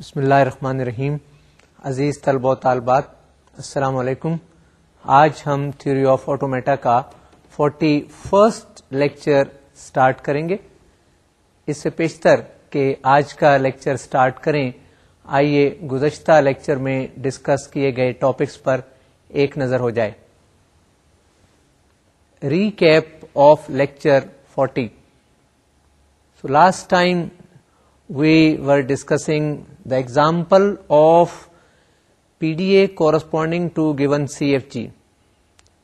بسم اللہ الرحمن الرحیم عزیز طلب و طالبات السلام علیکم آج ہم تھیوری آف آٹومیٹا کا فورٹی فرسٹ لیکچر سٹارٹ کریں گے اس سے پیشتر کہ آج کا لیکچر سٹارٹ کریں آئیے گزشتہ لیکچر میں ڈسکس کیے گئے ٹاپکس پر ایک نظر ہو جائے recap of lecture forty so last time we were discussing the example of P D A corresponding to given C F G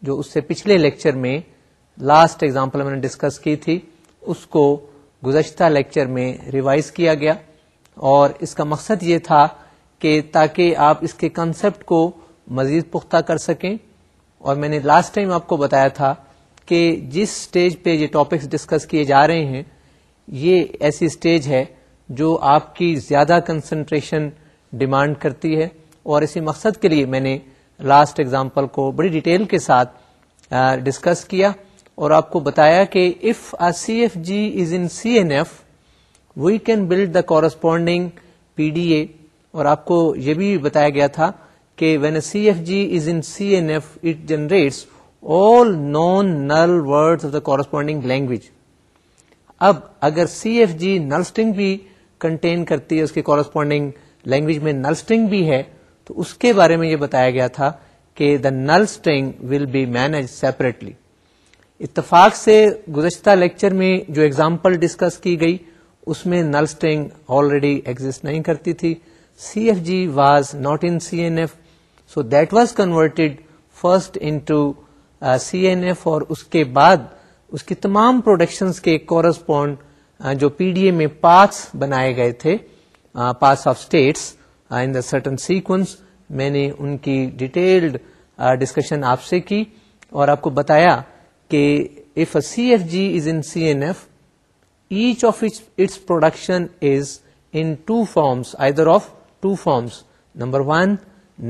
جو اس سے پچھلے لیکچر میں لاسٹ ایگزامپل میں نے ڈسکس کی تھی اس کو گزشتہ لیکچر میں ریوائز کیا گیا اور اس کا مقصد یہ تھا کہ تاکہ آپ اس کے کنسپٹ کو مزید پختہ کر سکیں اور میں نے لاسٹ ٹائم آپ کو بتایا تھا کہ جس سٹیج پہ یہ ٹاپکس ڈسکس کیے جا رہے ہیں یہ ایسی سٹیج ہے جو آپ کی زیادہ کنسنٹریشن ڈیمانڈ کرتی ہے اور اسی مقصد کے لیے میں نے لاسٹ ایگزامپل کو بڑی ڈیٹیل کے ساتھ ڈسکس کیا اور آپ کو بتایا کہ if a C F G is in C N F we can build the corresponding P D A اور آپ کو یہ بھی بتایا گیا تھا کہ when C F G is in C N F it generates all non null word of the corresponding language اب اگر C F G null string بھی کنٹین کرتی ہے اس کی کورسپونڈنگ لینگویج میں نل اسٹرنگ بھی ہے تو اس کے بارے میں یہ بتایا گیا تھا کہ the null string will be managed separately اتفاق سے گزشتہ لیکچر میں جو ایگزامپل ڈسکس کی گئی اس میں نل اسٹرنگ آلریڈی ایگزٹ نہیں کرتی تھی C F G was not in C N F so that was converted first into C N F اور اس کے بعد اس کی تمام پروڈکشنز کے کورسپونڈ جو پی ڈی اے میں پارس بنائے گئے تھے pairs of states in the certain sequence میں نے ان کی ڈیٹیلڈ ڈسکشن آپ سے کی اور آپ کو بتایا کہ if a C F G is in C N F each of its production is in two forms either of two forms number one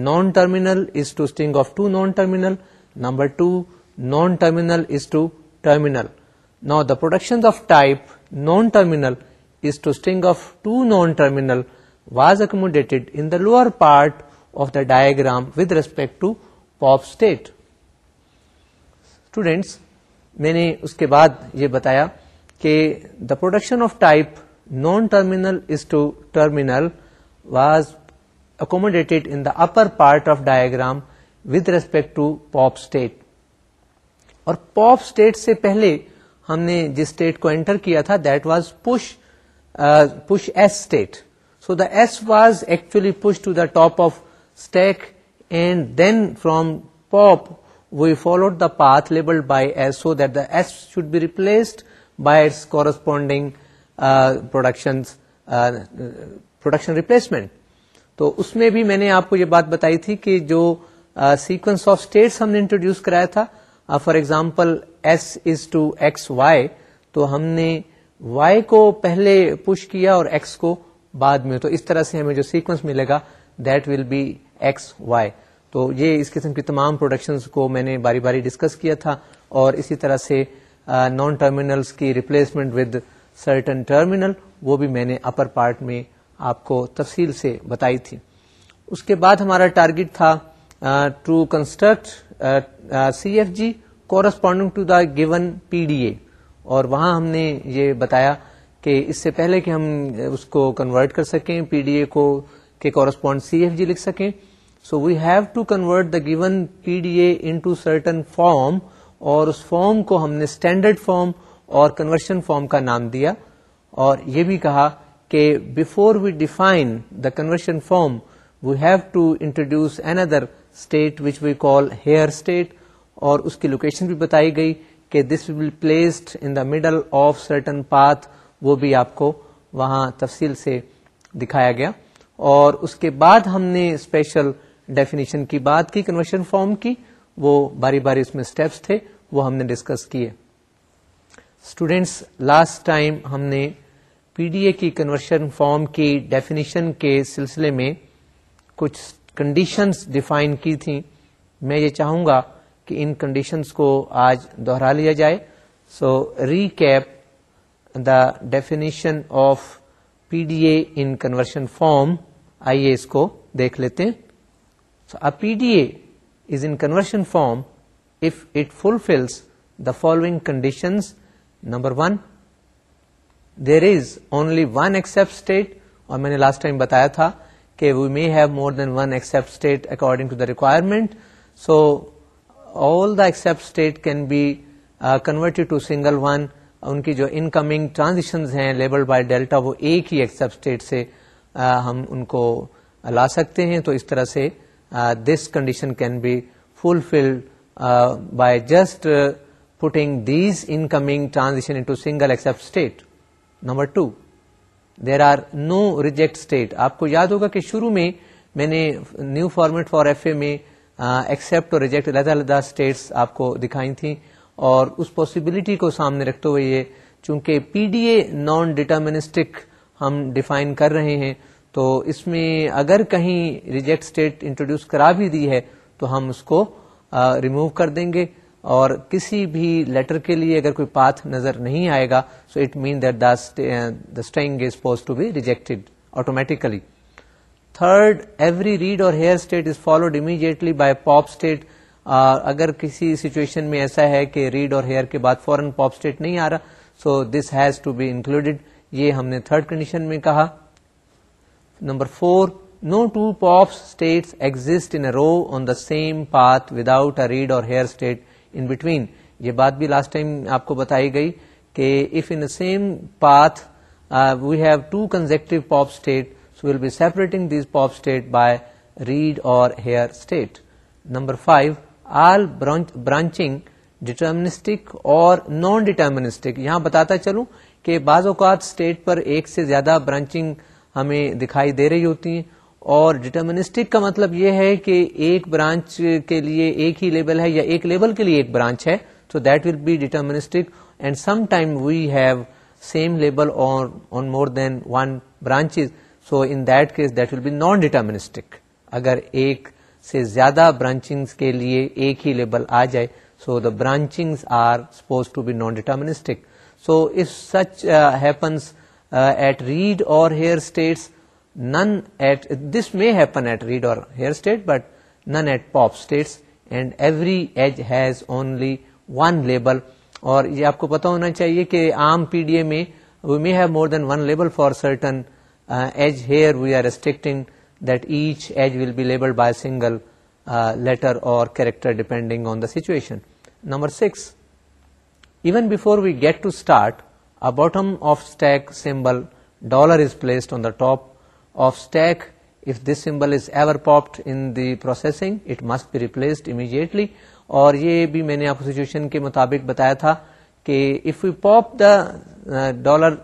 non terminal is to string of two non terminal number two non terminal is to terminal نا the production of type non terminal is to string of two non terminal was accommodated in the lower part of the diagram with respect to pop state students میں نے اس کے بعد یہ بتایا کہ the production of type non terminal is to terminal was accommodated in the upper part of diagram with respect to pop state اور pop state سے پہلے ہم نے جس اسٹیٹ کو اینٹر کیا تھا that was push push S state so the S was actually push to the top of stack and then from pop we follow the path labelled by S so that the S should be replaced by its corresponding production production replacement تو اس میں بھی میں نے آپ کو یہ بات بتائی تھی کہ جو سیکوینس آف اسٹیٹس ہم نے انٹروڈیوس کرایا تھا for example S is to X Y تو ہم نے وائی کو پہلے پش کیا اور ایکس کو بعد میں تو اس طرح سے ہمیں جو سیکوینس ملے گا that will be X Y تو یہ اس قسم کی تمام پروڈکشنز کو میں نے باری باری ڈسکس کیا تھا اور اسی طرح سے نان ٹرمینلس کی ریپلیسمنٹ ود سرٹن ٹرمینل وہ بھی میں نے اپر پارٹ میں آپ کو تفصیل سے بتائی تھی اس کے بعد ہمارا ٹارگیٹ تھا to construct C F G corresponding to the given P D A اور وہاں ہم نے یہ بتایا کہ اس سے پہلے کہ ہم اس کو کنورٹ کر سکیں پی ڈی اے کو کے کورسپونڈ سی ایف جی لکھ سکیں so we have to convert the given P D A in certain form اور اس فارم کو ہم نے اسٹینڈرڈ فارم اور کنورشن فارم کا نام دیا اور یہ بھی کہا کہ before we define the conversion form we have to introduce another state which we call here state اور اس کی لوکیشن بھی بتائی گئی کہ this will be placed in the middle of certain path وہ بھی آپ کو وہاں تفصیل سے دکھایا گیا اور اس کے بعد ہم نے اسپیشل ڈیفینیشن کی بات کی کنورشن فارم کی وہ باری باری اس میں اسٹیپس تھے وہ ہم نے ڈسکس کیے اسٹوڈینٹس لاسٹ ٹائم ہم نے پی ڈی اے کی کنورشن فارم کی ڈیفینیشن کے سلسلے میں کچھ کنڈیشنز ڈیفائن کی تھیں میں یہ چاہوں گا کہ ان کنڈیشنز کو آج دوہرا لیا جائے so recap the definition of P D A in conversion form آئیے اس کو دیکھ لیتے ہیں so P D A is in conversion form if it fulfils the following conditions number one there is only one accept state اور میں نے last time بتایا تھا کہ we may have more than one accept state according to the requirement so all the accept state can be converted to single one ان کی جو incoming transaction ہیں label by delta وہ ایک ہی ایکسپٹ اسٹیٹ سے ہم ان کو لا سکتے ہیں تو اس طرح سے this condition can be fulfilled by just putting these incoming single accept state number two there are no reject state آپ کو یاد ہوگا کہ شروع میں میں نے new format for F A میں ایکسپٹ اور ریجیکٹ الدا علیحدہ اسٹیٹس آپ کو دکھائی تھیں اور اس پاسبلٹی کو سامنے رکھتے ہوئے یہ چونکہ P D A non deterministic ہم ڈیفائن کر رہے ہیں تو اس میں اگر کہیں ریجیکٹ اسٹیٹ انٹروڈیوس کرا بھی دی ہے تو ہم اس کو ریمو کر دیں گے اور کسی بھی لیٹر کے لیے اگر کوئی پاتھ نظر نہیں آئے گا so it mean that the the staying is supposed to be rejected automatically third every read or here state state is followed by pop اگر کسی سچویشن میں ایسا ہے کہ ریڈ اور ہیئر کے بعد فورن پاپ اسٹیٹ نہیں آ رہا so this has to be included یہ ہم نے تھرڈ کنڈیشن میں کہا number four no two pop state exist in row on the same path without a read or here state in between یہ بات بھی لاسٹ ٹائم آپ کو بتائی گئی کہ if in same path we have to pop state so we'll be separating these pop state by read or here state number five all branching deterministic or non deterministic یہاں بتاتا چلوں کہ بعض اوقات اسٹیٹ پر ایک سے زیادہ برانچنگ ہمیں دکھائی دے رہی ہوتی ہیں اور ڈٹرمنسٹک کا مطلب یہ ہے کہ ایک برانچ کے لیے ایک ہی لیبل ہے یا ایک لیبل کے لیے ایک برانچ ہے so that will be and some time we have same level اور اگر ایک سے زیادہ برانچ کے لیے ایک ہی لیبل آ جائے so the branchings are suppose to be non deterministic so if such happens at read or here states none at this may happen at read or here state but none at pop states and every edge has only one label اور یہ آپ کو پتا ہونا چاہیے کہ آم P D A میں we may have more than one label for certain edge here we are restricting that each edge will be labelled by single letter or character depending on the situation number six even before we get to start a bottom of stack symbol dollar is placed on the top of stack this symbol is ever popped in processing it must be replaced immediately اور یہ بھی میں نے آپ کو situation کے مطابق بتایا تھا کہ if you pop the dollar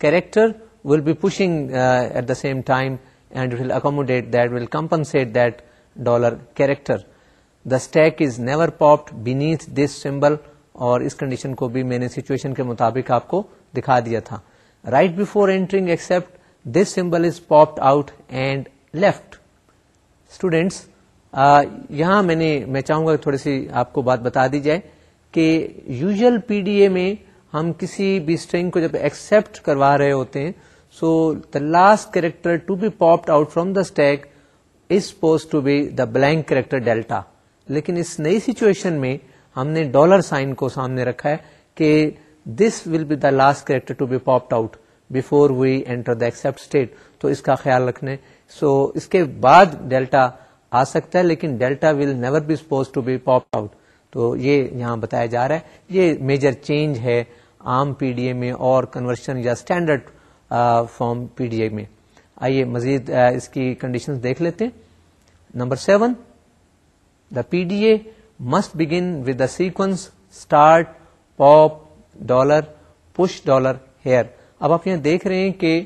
character will be pushing at the same time and will accommodate that will compensate dollar character the stack is never popped beneath this symbol اور اس کنڈیشن کو بھی میں نے سچویشن کے مطابق آپ کو دکھا دیا تھا right before entering accept this symbol is popped out and left students یہاں میں نے میں چاہوں گا تھوڑی سی آپ کو بات بتا دی جائے کہ یوزل پی ڈی اے میں ہم کسی بھی اسٹرنگ کو جب ایکسپٹ کروا رہے ہوتے ہیں so the last character to be popped out from the stack is supposed to be the blank character delta لیکن اس نئی سچویشن میں ہم نے ڈالر سائن کو سامنے رکھا ہے کہ this will be the last character to be popped out before we enter the accept state تو اس کا خیال رکھنے سو so, اس کے بعد ڈیلٹا آ سکتا ہے لیکن delta will never be suppose to be pop out تو یہ یہاں بتایا جا رہا ہے یہ میجر چینج ہے عام پی ڈی اے میں اور کنورشن یا standard form P D A میں آئیے مزید اس کی کنڈیشن دیکھ لیتے number seven the P D A must begin with the sequence start pop dollar push dollar here اب آپ یہاں دیکھ رہے ہیں کہ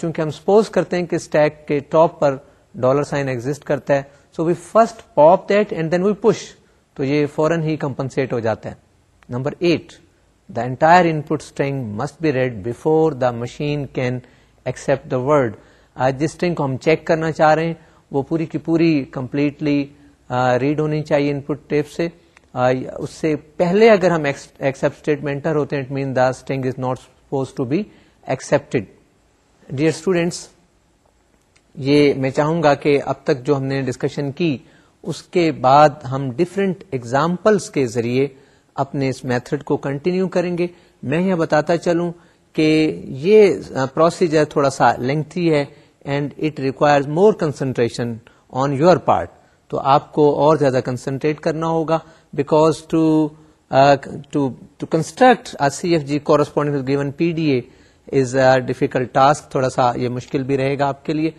چونکہ ہم سپوز کرتے ہیں کہ اسٹیک کے ٹاپ پر ڈالر سائن ایگزٹ کرتا ہے so we first pop that and then we push تو یہ فورن ہی کمپنسیٹ ہو جاتا ہے number eight the entire input string must be read before the machine can accept the word جس اسٹرنگ کو ہم چیک کرنا چاہ رہے ہیں وہ پوری کی پوری کمپلیٹلی ریڈ ہونی چاہیے ان پٹ ٹیپ سے اس سے پہلے اگر ہم ایکسپٹ اسٹیٹمنٹر ہوتے ہیں it mean the string is not dear students یہ میں چاہوں گا کہ اب تک جو ہم نے ڈسکشن کی اس کے بعد ہم ڈفرینٹ ایگزامپلس کے ذریعے اپنے اس میتھڈ کو کنٹینیو کریں گے میں یہ بتاتا چلوں کہ یہ پروسیجر تھوڑا سا لینتھی ہے and it require more concentration on your part تو آپ کو اور زیادہ کنسنٹریٹ کرنا ہوگا because to to to construct C F G corresponding given P D A is difficult task تھوڑا سا یہ مشکل بھی رہے گا آپ کے لیے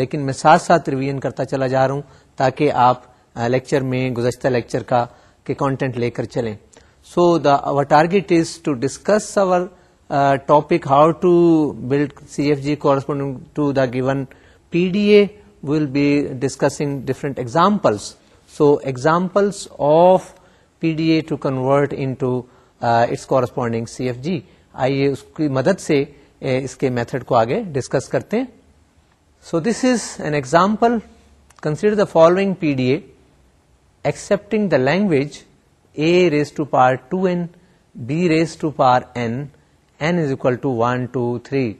لیکن میں ساتھ ساتھ ریویژن کرتا چلا جا رہا ہوں تاکہ آپ لیکچر uh, میں گزشتہ لیکچر کا کے کانٹینٹ لے کر چلیں so the our target is to discuss over topic how to build C F G corresponding to the given P D A will be discussing different examples so examples of P D A to convert its corresponding C F G آئیے اس کی مدد سے اس کے method کو آگے discuss کرتے ہیں so this is an example consider the following P D A accepting the language a raise to power two n b raise to power n n is equal to one two three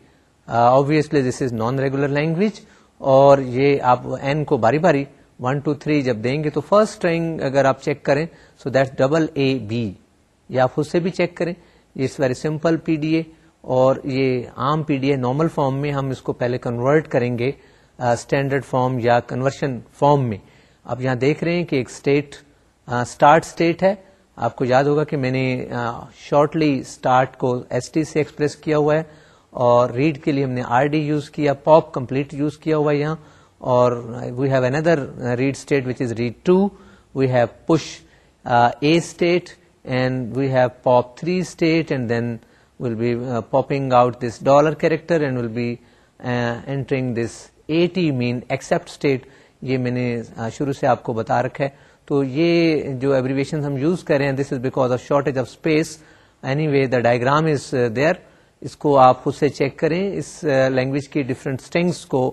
obviously this is non regular language اور یہ آپ n کو باری باری one two three جب دیں گے تو فرسٹ اسٹرنگ اگر آپ چیک کریں so that double A B یا آپ اس سے بھی چیک کریں یہ very simple P D A اور یہ عام P D A normal form میں ہم اس کو پہلے کنورٹ کریں گے اسٹینڈرڈ فارم یا کنورشن فارم میں آپ یہاں دیکھ رہے ہیں کہ ایک اسٹیٹ اسٹارٹ اسٹیٹ ہے آپ کو یاد ہوگا کہ میں نے شارٹلی اسٹارٹ کو ایس ٹی سے ایکسپریس کیا ہوا ہے اور ریڈ کے لیے ہم نے آر ڈی یوز کیا پاپ کمپلیٹ یوز کیا ہے یہاں اور we have another read state which is read to we have push a state and we have pop three state and and then will will be be popping out this this dollar character entering A T main accept state یہ میں نے uh, شروع سے آپ کو بتا رکھا ہے تو یہ جو ایبریویشن ہم یوز کر رہے ہیں this is because of shortage of space anyway the diagram is there اس کو آپ خود سے چیک کریں اس لینگویج uh, کی ڈفرینٹس کو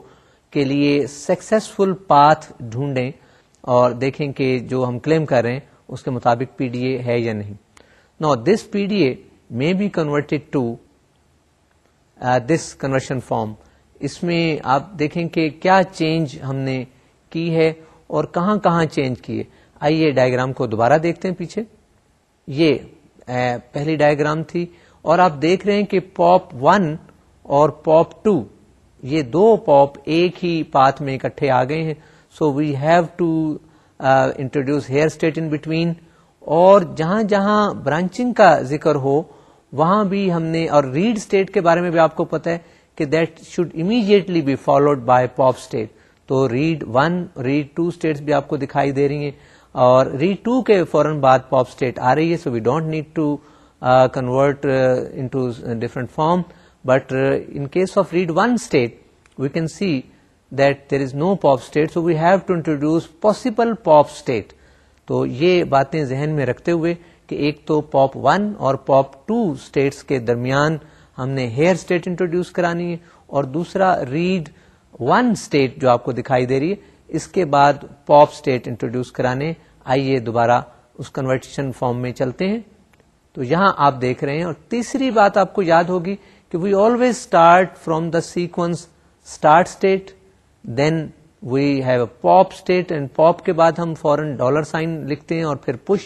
کے لیے سکسیسفل پاتھ ڈھونڈیں اور دیکھیں کہ جو ہم کلیم کر رہے ہیں اس کے مطابق پی ڈی اے ہے یا نہیں no this P D A میں be converted to this conversion form اس میں آپ دیکھیں کہ کیا چینج ہم نے کی ہے اور کہاں کہاں چینج کی ہے آئیے ڈائگرام کو دوبارہ دیکھتے ہیں پیچھے یہ uh, پہلی ڈائگرام تھی اور آپ دیکھ رہے ہیں کہ پاپ ون اور پاپ ٹو یہ دو پاپ ایک ہی پاتھ میں اکٹھے آ گئے ہیں so we have to introduce here state in between اور جہاں جہاں برانچنگ کا ذکر ہو وہاں بھی ہم نے اور ریڈ اسٹیٹ کے بارے میں بھی آپ کو پتا ہے کہ that should immediately be followed by pop state تو read one read two state بھی آپ کو دکھائی دے رہی ہیں اور ریڈ ٹو کے فوراً بعد پاپ اسٹیٹ آ رہی ہے so we don't need to convert in different form but in case of read one state we can see that there is no pop introduce possible pop state تو یہ باتیں ذہن میں رکھتے ہوئے کہ ایک تو پاپ پاپ اور کے درمیان ہم نے ہیئر اسٹیٹ انٹروڈیوس کرانی ہے اور دوسرا ریڈ ون اسٹیٹ جو آپ کو دکھائی دے رہی ہے اس کے بعد پاپ اسٹیٹ انٹروڈیوس کرانے آئیے دوبارہ اس کنورٹیشن فارم میں چلتے ہیں تو یہاں آپ دیکھ رہے ہیں اور تیسری بات آپ کو یاد ہوگی کہ we always start from the sequence start state then we have a pop state and pop کے بعد ہم فورن ڈالر سائن لکھتے ہیں اور پھر پش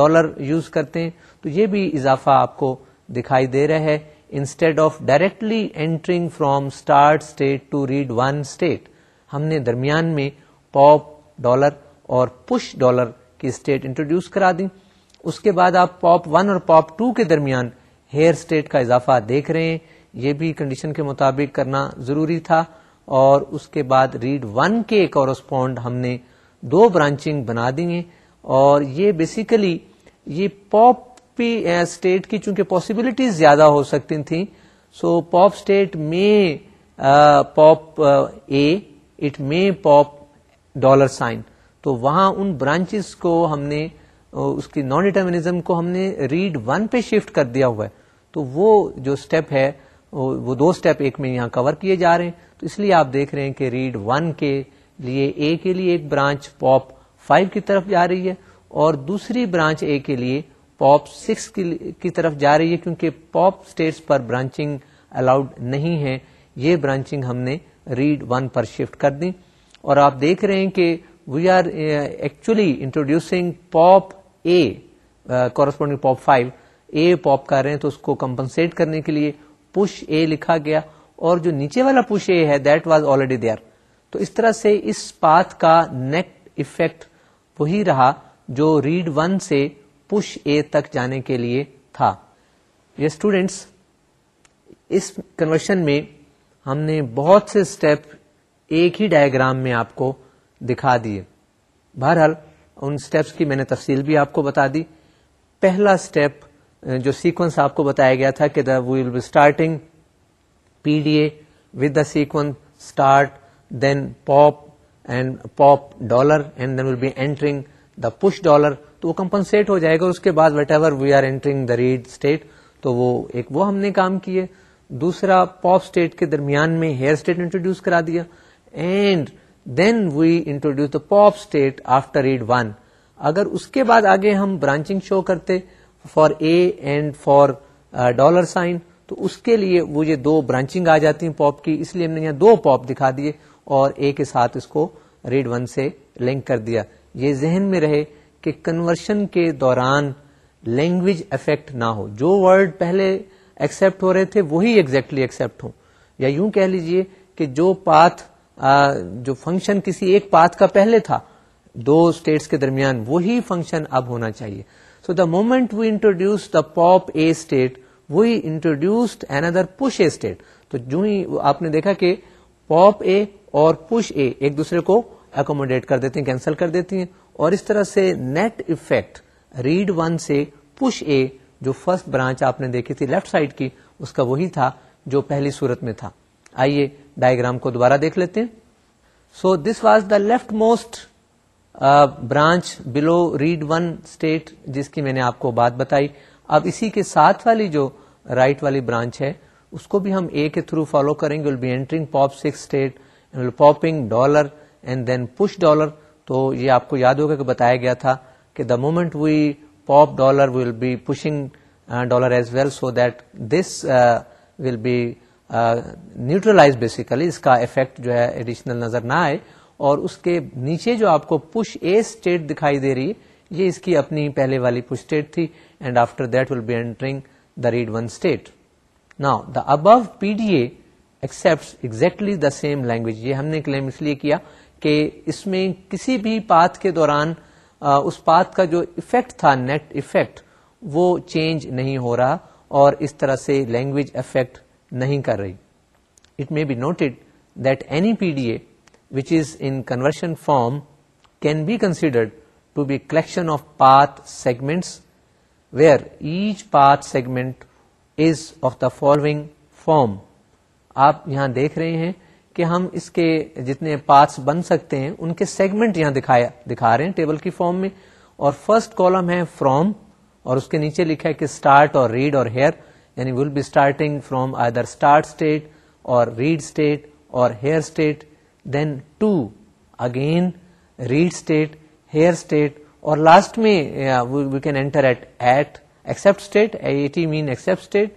ڈالر یوز کرتے ہیں تو یہ بھی اضافہ آپ کو دکھائی دے رہا ہے instead of directly entering from start state to read one state ہم نے درمیان میں پاپ ڈالر اور پش ڈالر کی اسٹیٹ انٹروڈیوس کرا دی اس کے بعد آپ پاپ ون اور پاپ ٹو کے درمیان ہیئر اسٹیٹ کا اضافہ دیکھ رہے ہیں یہ بھی کنڈیشن کے مطابق کرنا ضروری تھا اور اس کے بعد ریڈ ون کے کورسپونڈ ہم نے دو برانچنگ بنا ہیں اور یہ بیسیکلی یہ پاپ اسٹیٹ کی چونکہ پاسبلٹیز زیادہ ہو سکتی تھیں سو پاپ اسٹیٹ میں pop a it may pop dollar sign تو وہاں ان برانچز کو ہم نے اس کی نان ڈیٹرمنیزم کو ہم نے ریڈ ون پہ شفٹ کر دیا ہوا ہے تو وہ جو اسٹیپ ہے وہ دو اسٹیپ ایک میں یہاں کور کیے جا رہے ہیں تو اس لیے آپ دیکھ رہے ہیں کہ ریڈ ون کے لیے اے کے لیے ایک برانچ پاپ فائیو کی طرف جا رہی ہے اور دوسری برانچ اے کے لیے پاپ سکس کی طرف جا رہی ہے کیونکہ پاپ اسٹیٹس پر برانچنگ الاؤڈ نہیں ہے یہ برانچنگ ہم نے ریڈ ون پر شفٹ کر دی اور آپ دیکھ رہے ہیں کہ we are actually introducing pop A corresponding pop five A pop کر رہے ہیں تو اس کو کمپنسٹ کرنے کے لیے پش اے لکھا گیا اور جو نیچے والا پش اے ہے دیٹ واز آلریڈی دیئر تو اس طرح سے اس پات کا نیٹ افیکٹ وہی رہا جو ریڈ ون سے پش اے تک جانے کے لیے تھا یہ اسٹوڈینٹس اس کنورشن میں ہم نے بہت سے اسٹیپ ایک ہی ڈائگرام میں آپ کو دکھا دیے بہرحال ان اسٹیپس کی میں نے تفصیل بھی آپ کو بتا دی پہلا اسٹیپ جو سیکوینس آپ کو بتایا گیا تھا کہ the the be be starting P D A with sequence start then then pop pop and and dollar will entering push dollar تو وہ کمپنسیٹ ہو جائے گا اس کے بعد whatever we are entering the read state تو وہ ایک وہ ہم نے کام کیے دوسرا پاپ اسٹیٹ کے درمیان میں ہیئر اسٹیٹ انٹروڈیوس کرا دیا and then we introduce the pop state after read one اگر اس کے بعد آگے ہم برانچنگ شو کرتے for a and for dollar sign تو اس کے لیے وہ یہ دو برانچنگ آ جاتی ہیں پاپ کی اس لیے ہم نے یہاں دو پاپ دکھا دیے اور اے کے ساتھ اس کو ریڈ ون سے لنک کر دیا یہ ذہن میں رہے کہ کنورشن کے دوران لینگویج افیکٹ نہ ہو جو ورڈ پہلے ایکسپٹ ہو رہے تھے وہی ایکزیکٹلی ایکسپٹ ہو یا یوں کہہ لیجئے کہ جو پاتھ جو فنکشن کسی ایک پاتھ کا پہلے تھا دو اسٹیٹس کے درمیان وہی فنکشن اب ہونا چاہیے so the moment we introduce the pop a state we another push a state تو جو ہی آپ نے دیکھا کہ پاپ اے اور پش اے ایک دوسرے کو اکوموڈیٹ کر دیتے ہیں کینسل کر دیتی ہیں اور اس طرح سے نیٹ افیکٹ ریڈ ون سے پش اے جو فرسٹ برانچ آپ نے دیکھی تھی لیفٹ سائڈ کی اس کا وہی تھا جو پہلی صورت میں تھا آئیے ڈائگرام کو دوبارہ دیکھ لیتے ہیں so this was the leftmost branch below read one state جس کی میں نے آپ کو بات بتائی اب اسی کے ساتھ والی جو رائٹ right والی برانچ ہے اس کو بھی ہم اے کے تھرو فالو کریں گے popping dollar dollar and then push تو یہ آپ کو یاد ہوگا کہ بتایا گیا تھا کہ the moment we pop dollar will be pushing dollar as well so that this will be neutralize basically اس کا افیکٹ جو ہے ایڈیشنل نظر نہ آئے اور اس کے نیچے جو آپ کو پش اے اسٹیٹ دکھائی دے رہی ہے یہ اس کی اپنی پہلے والی پش اسٹیٹ تھی and after that will be entering the read one state now the above P D A accept exactly the same language یہ ہم نے کلیم اس لیے کیا کہ اس میں کسی بھی پات کے دوران اس پات کا جو افیکٹ تھا نیٹ افیکٹ وہ چینج نہیں ہو رہا اور اس طرح سے لینگویج افیکٹ نہیں کر رہی it may be noted that any P D A conversion form can be considered to be collection of path segments where each path segment is of the following form آپ یہاں دیکھ رہے ہیں کہ ہم اس کے جتنے پارٹس بن سکتے ہیں ان کے سیگمنٹ یہاں دکھایا دکھا رہے ہیں ٹیبل کی فارم میں اور فرسٹ کالم ہے فروم اور اس کے نیچے لکھا ہے کہ اسٹارٹ اور ریڈ اور ہیئر یعنی will be starting from the start state اور ریڈ اسٹیٹ اور here state then to again read state here state اور لاسٹ میں we can enter at at accept state main accept state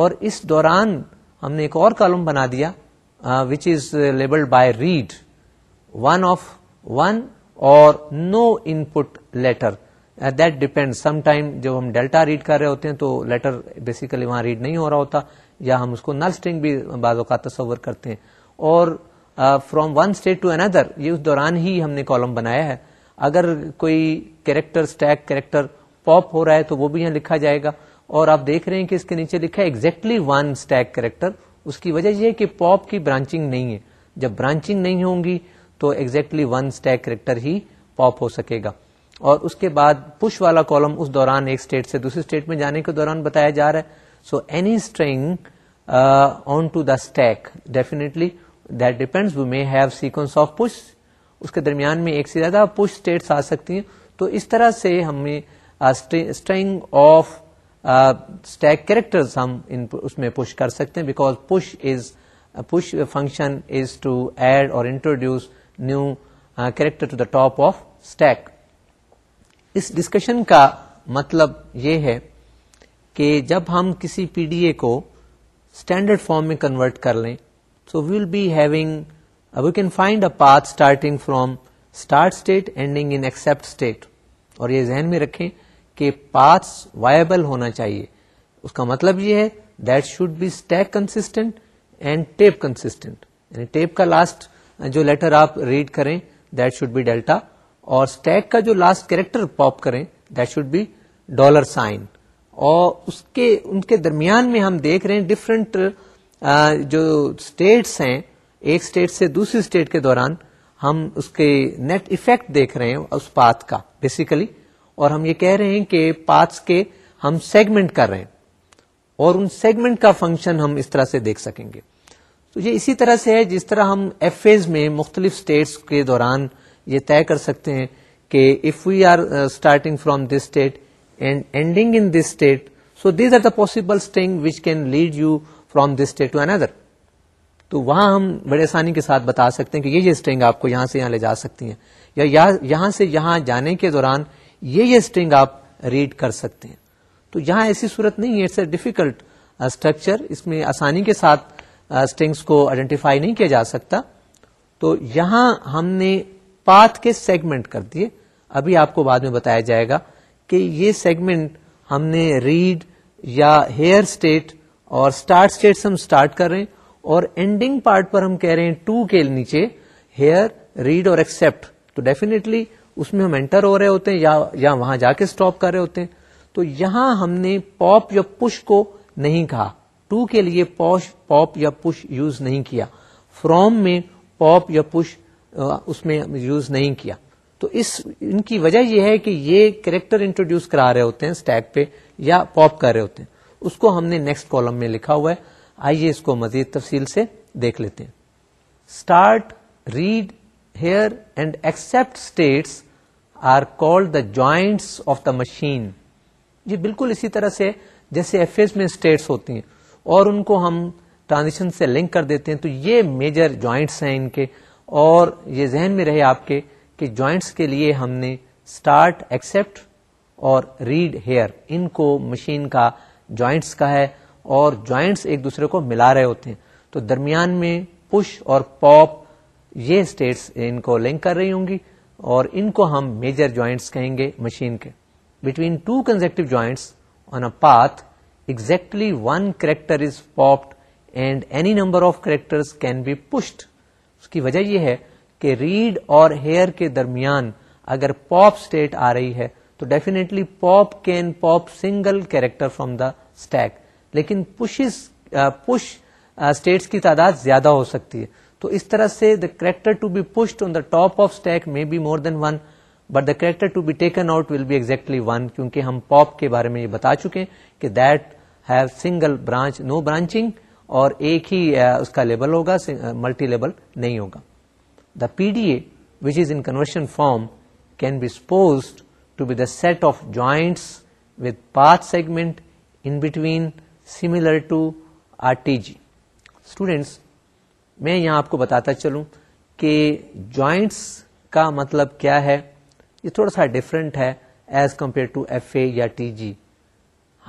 اور اس دوران ہم نے ایک اور کالم بنا دیا which is labelled by read one of one or no input letter that depend some time جب ہم ڈیلٹا ریڈ کر رہے ہوتے ہیں تو لیٹر بیسیکلی وہاں ریڈ نہیں ہو رہا ہوتا یا ہم اس کو نل اسٹنگ بھی بعض اوقات تصور کرتے ہیں اور from one state to another یہ اس دوران ہی ہم نے کالم بنایا ہے اگر کوئی کریکٹر اسٹیک کریکٹر پاپ ہو رہا ہے تو وہ بھی یہاں لکھا جائے گا اور آپ دیکھ رہے ہیں کہ اس کے نیچے لکھا ہے ایگزیکٹلی ون اسٹیک کریکٹر اس کی وجہ یہ ہے کہ پاپ کی برانچنگ نہیں ہے جب برانچنگ نہیں ہوگی تو ایگزیکٹلی ون اسٹیک کریکٹر ہی پاپ ہو سکے گا اور اس کے بعد پش والا کالم اس دوران ایک اسٹیٹ سے دوسرے اسٹیٹ میں جانے کے دوران بتایا جا رہا ہے so any string onto the stack definitely اس کے درمیان میں ایک سے زیادہ پش اسٹیٹس آ سکتی ہیں تو اس طرح سے ہمیں اسٹرنگ آف اسٹیک کیریکٹر اس میں پش کر سکتے ہیں because push is push function is to add اور introduce new character to the top of stack us discussion کا مطلب یہ ہے کہ جب ہم کسی پی ڈی اے کو اسٹینڈرڈ فارم میں کنورٹ کر لیں we'll be having we can find a starting from start state اور یہ ذہن میں رکھیں کہ پاتھس وائبل ہونا چاہیے اس کا مطلب یہ ہے that should be stack constant and tape constant یعنی ٹیپ کا لاسٹ uh, جو لیٹر آپ ریڈ کریں دیٹ شوڈ بی ڈیلٹا اور اسٹیک کا جو لاسٹ کیریکٹر پاپ کریں that should be dollar sign اور اس کے کے ان درمیان میں ہم دیکھ رہے ہیں ڈفرنٹ جو اسٹیٹس ہیں ایک اسٹیٹ سے دوسری اسٹیٹ کے دوران ہم اس کے نیٹ افیکٹ دیکھ رہے ہیں اس پاتھ کا بیسیکلی اور ہم یہ کہہ رہے ہیں کہ پاتھس کے ہم سیگمنٹ کر رہے ہیں اور ان سیگمنٹ کا فنکشن ہم اس طرح سے دیکھ سکیں گے تو یہ اسی طرح سے ہے جس طرح ہم ایف ایز میں مختلف اسٹیٹس کے دوران یہ طے کر سکتے ہیں کہ if we are starting from this state and ending in this state so these are the possible string which can lead you from this state to another تو وہاں ہم بڑے آسانی کے ساتھ بتا سکتے ہیں کہ یہ یہ اسٹرنگ آپ کو یہاں سے یہاں لے جا سکتی ہیں یا یہاں سے یہاں جانے کے دوران یہ یہ اسٹرنگ آپ ریڈ کر سکتے ہیں تو یہاں ایسی صورت نہیں ہے اٹس اے ڈیفیکلٹ اسٹرکچر اس میں آسانی کے ساتھ اسٹرنگس uh, کو آئیڈینٹیفائی نہیں کیا جا سکتا تو یہاں ہم نے پاتھ کے سیگمنٹ کر دیے ابھی آپ کو بعد میں بتایا جائے گا کہ یہ سیگمنٹ ہم نے ریڈ یا ہیئر اسٹیٹ اور اسٹارٹ اسٹیٹس ہم اسٹارٹ کر رہے ہیں اور اینڈنگ پارٹ پر ہم کہہ رہے ہیں ٹو کے نیچے ہیئر ریڈ اور ایکسپٹ تو ڈیفینےٹلی اس میں ہم انٹر ہو رہے ہوتے ہیں یا وہاں جا کے اسٹاپ کر رہے ہوتے ہیں تو یہاں ہم نے پاپ یا پش کو نہیں کہا ٹو کے لیے پوش پاپ یا پش یوز نہیں کیا فروم میں پاپ یا پش اس میں یوز نہیں کیا تو اس ان کی وجہ یہ ہے کہ یہ کریکٹر انٹروڈیوس کرا رہے ہوتے ہیں اسٹیک پہ یا پاپ کر رہے ہوتے ہیں اس کو ہم نے نیکسٹ کالم میں لکھا ہوا ہے آئیے اس کو مزید تفصیل سے دیکھ لیتے ہیں start read here and accept states are the joints of the machine یہ بالکل اسی طرح سے جیسے ایف ایس میں اسٹیٹس ہوتی ہیں اور ان کو ہم ٹرانزیشن سے لنک کر دیتے ہیں تو یہ میجر جوائنٹس ہیں ان کے اور یہ ذہن میں رہے آپ کے کہ جوائنٹس کے لیے ہم نے اسٹارٹ ایکسپٹ اور ریڈ ہیئر ان کو مشین کا جوائنٹس کا ہے اور جوائنٹس ایک دوسرے کو ملا رہے ہوتے ہیں تو درمیان میں پش اور پاپ یہ اسٹیٹس ان کو لنک کر رہی ہوں گی اور ان کو ہم میجر جوائنٹس کہیں گے مشین کے between two consecutive joints on a path exactly one character is popped and any number of character can be pushed اس کی وجہ یہ ہے کہ ریڈ اور ہیئر کے درمیان اگر پاپ اسٹیٹ آ رہی ہے تو definitely pop can pop single character from the stack لیکن پشز پش اسٹیٹس کی تعداد زیادہ ہو سکتی ہے تو اس طرح سے the character to be pushed on the top of stack may be more than one but the character to be taken out will be exactly one کیونکہ ہم پاپ کے بارے میں یہ بتا چکے کہ that have single branch no branching اور ایک ہی uh, اس کا لیبل ہوگا ملٹی لیبل uh, نہیں ہوگا the P D A which is in conversion form can be supposed set of joints with part segment in between similar to R T G students میں یہاں آپ کو بتاتا چلوں کہ جوائنٹس کا مطلب کیا ہے یہ تھوڑا سا ڈفرینٹ ہے as compare to F A یا ٹی جی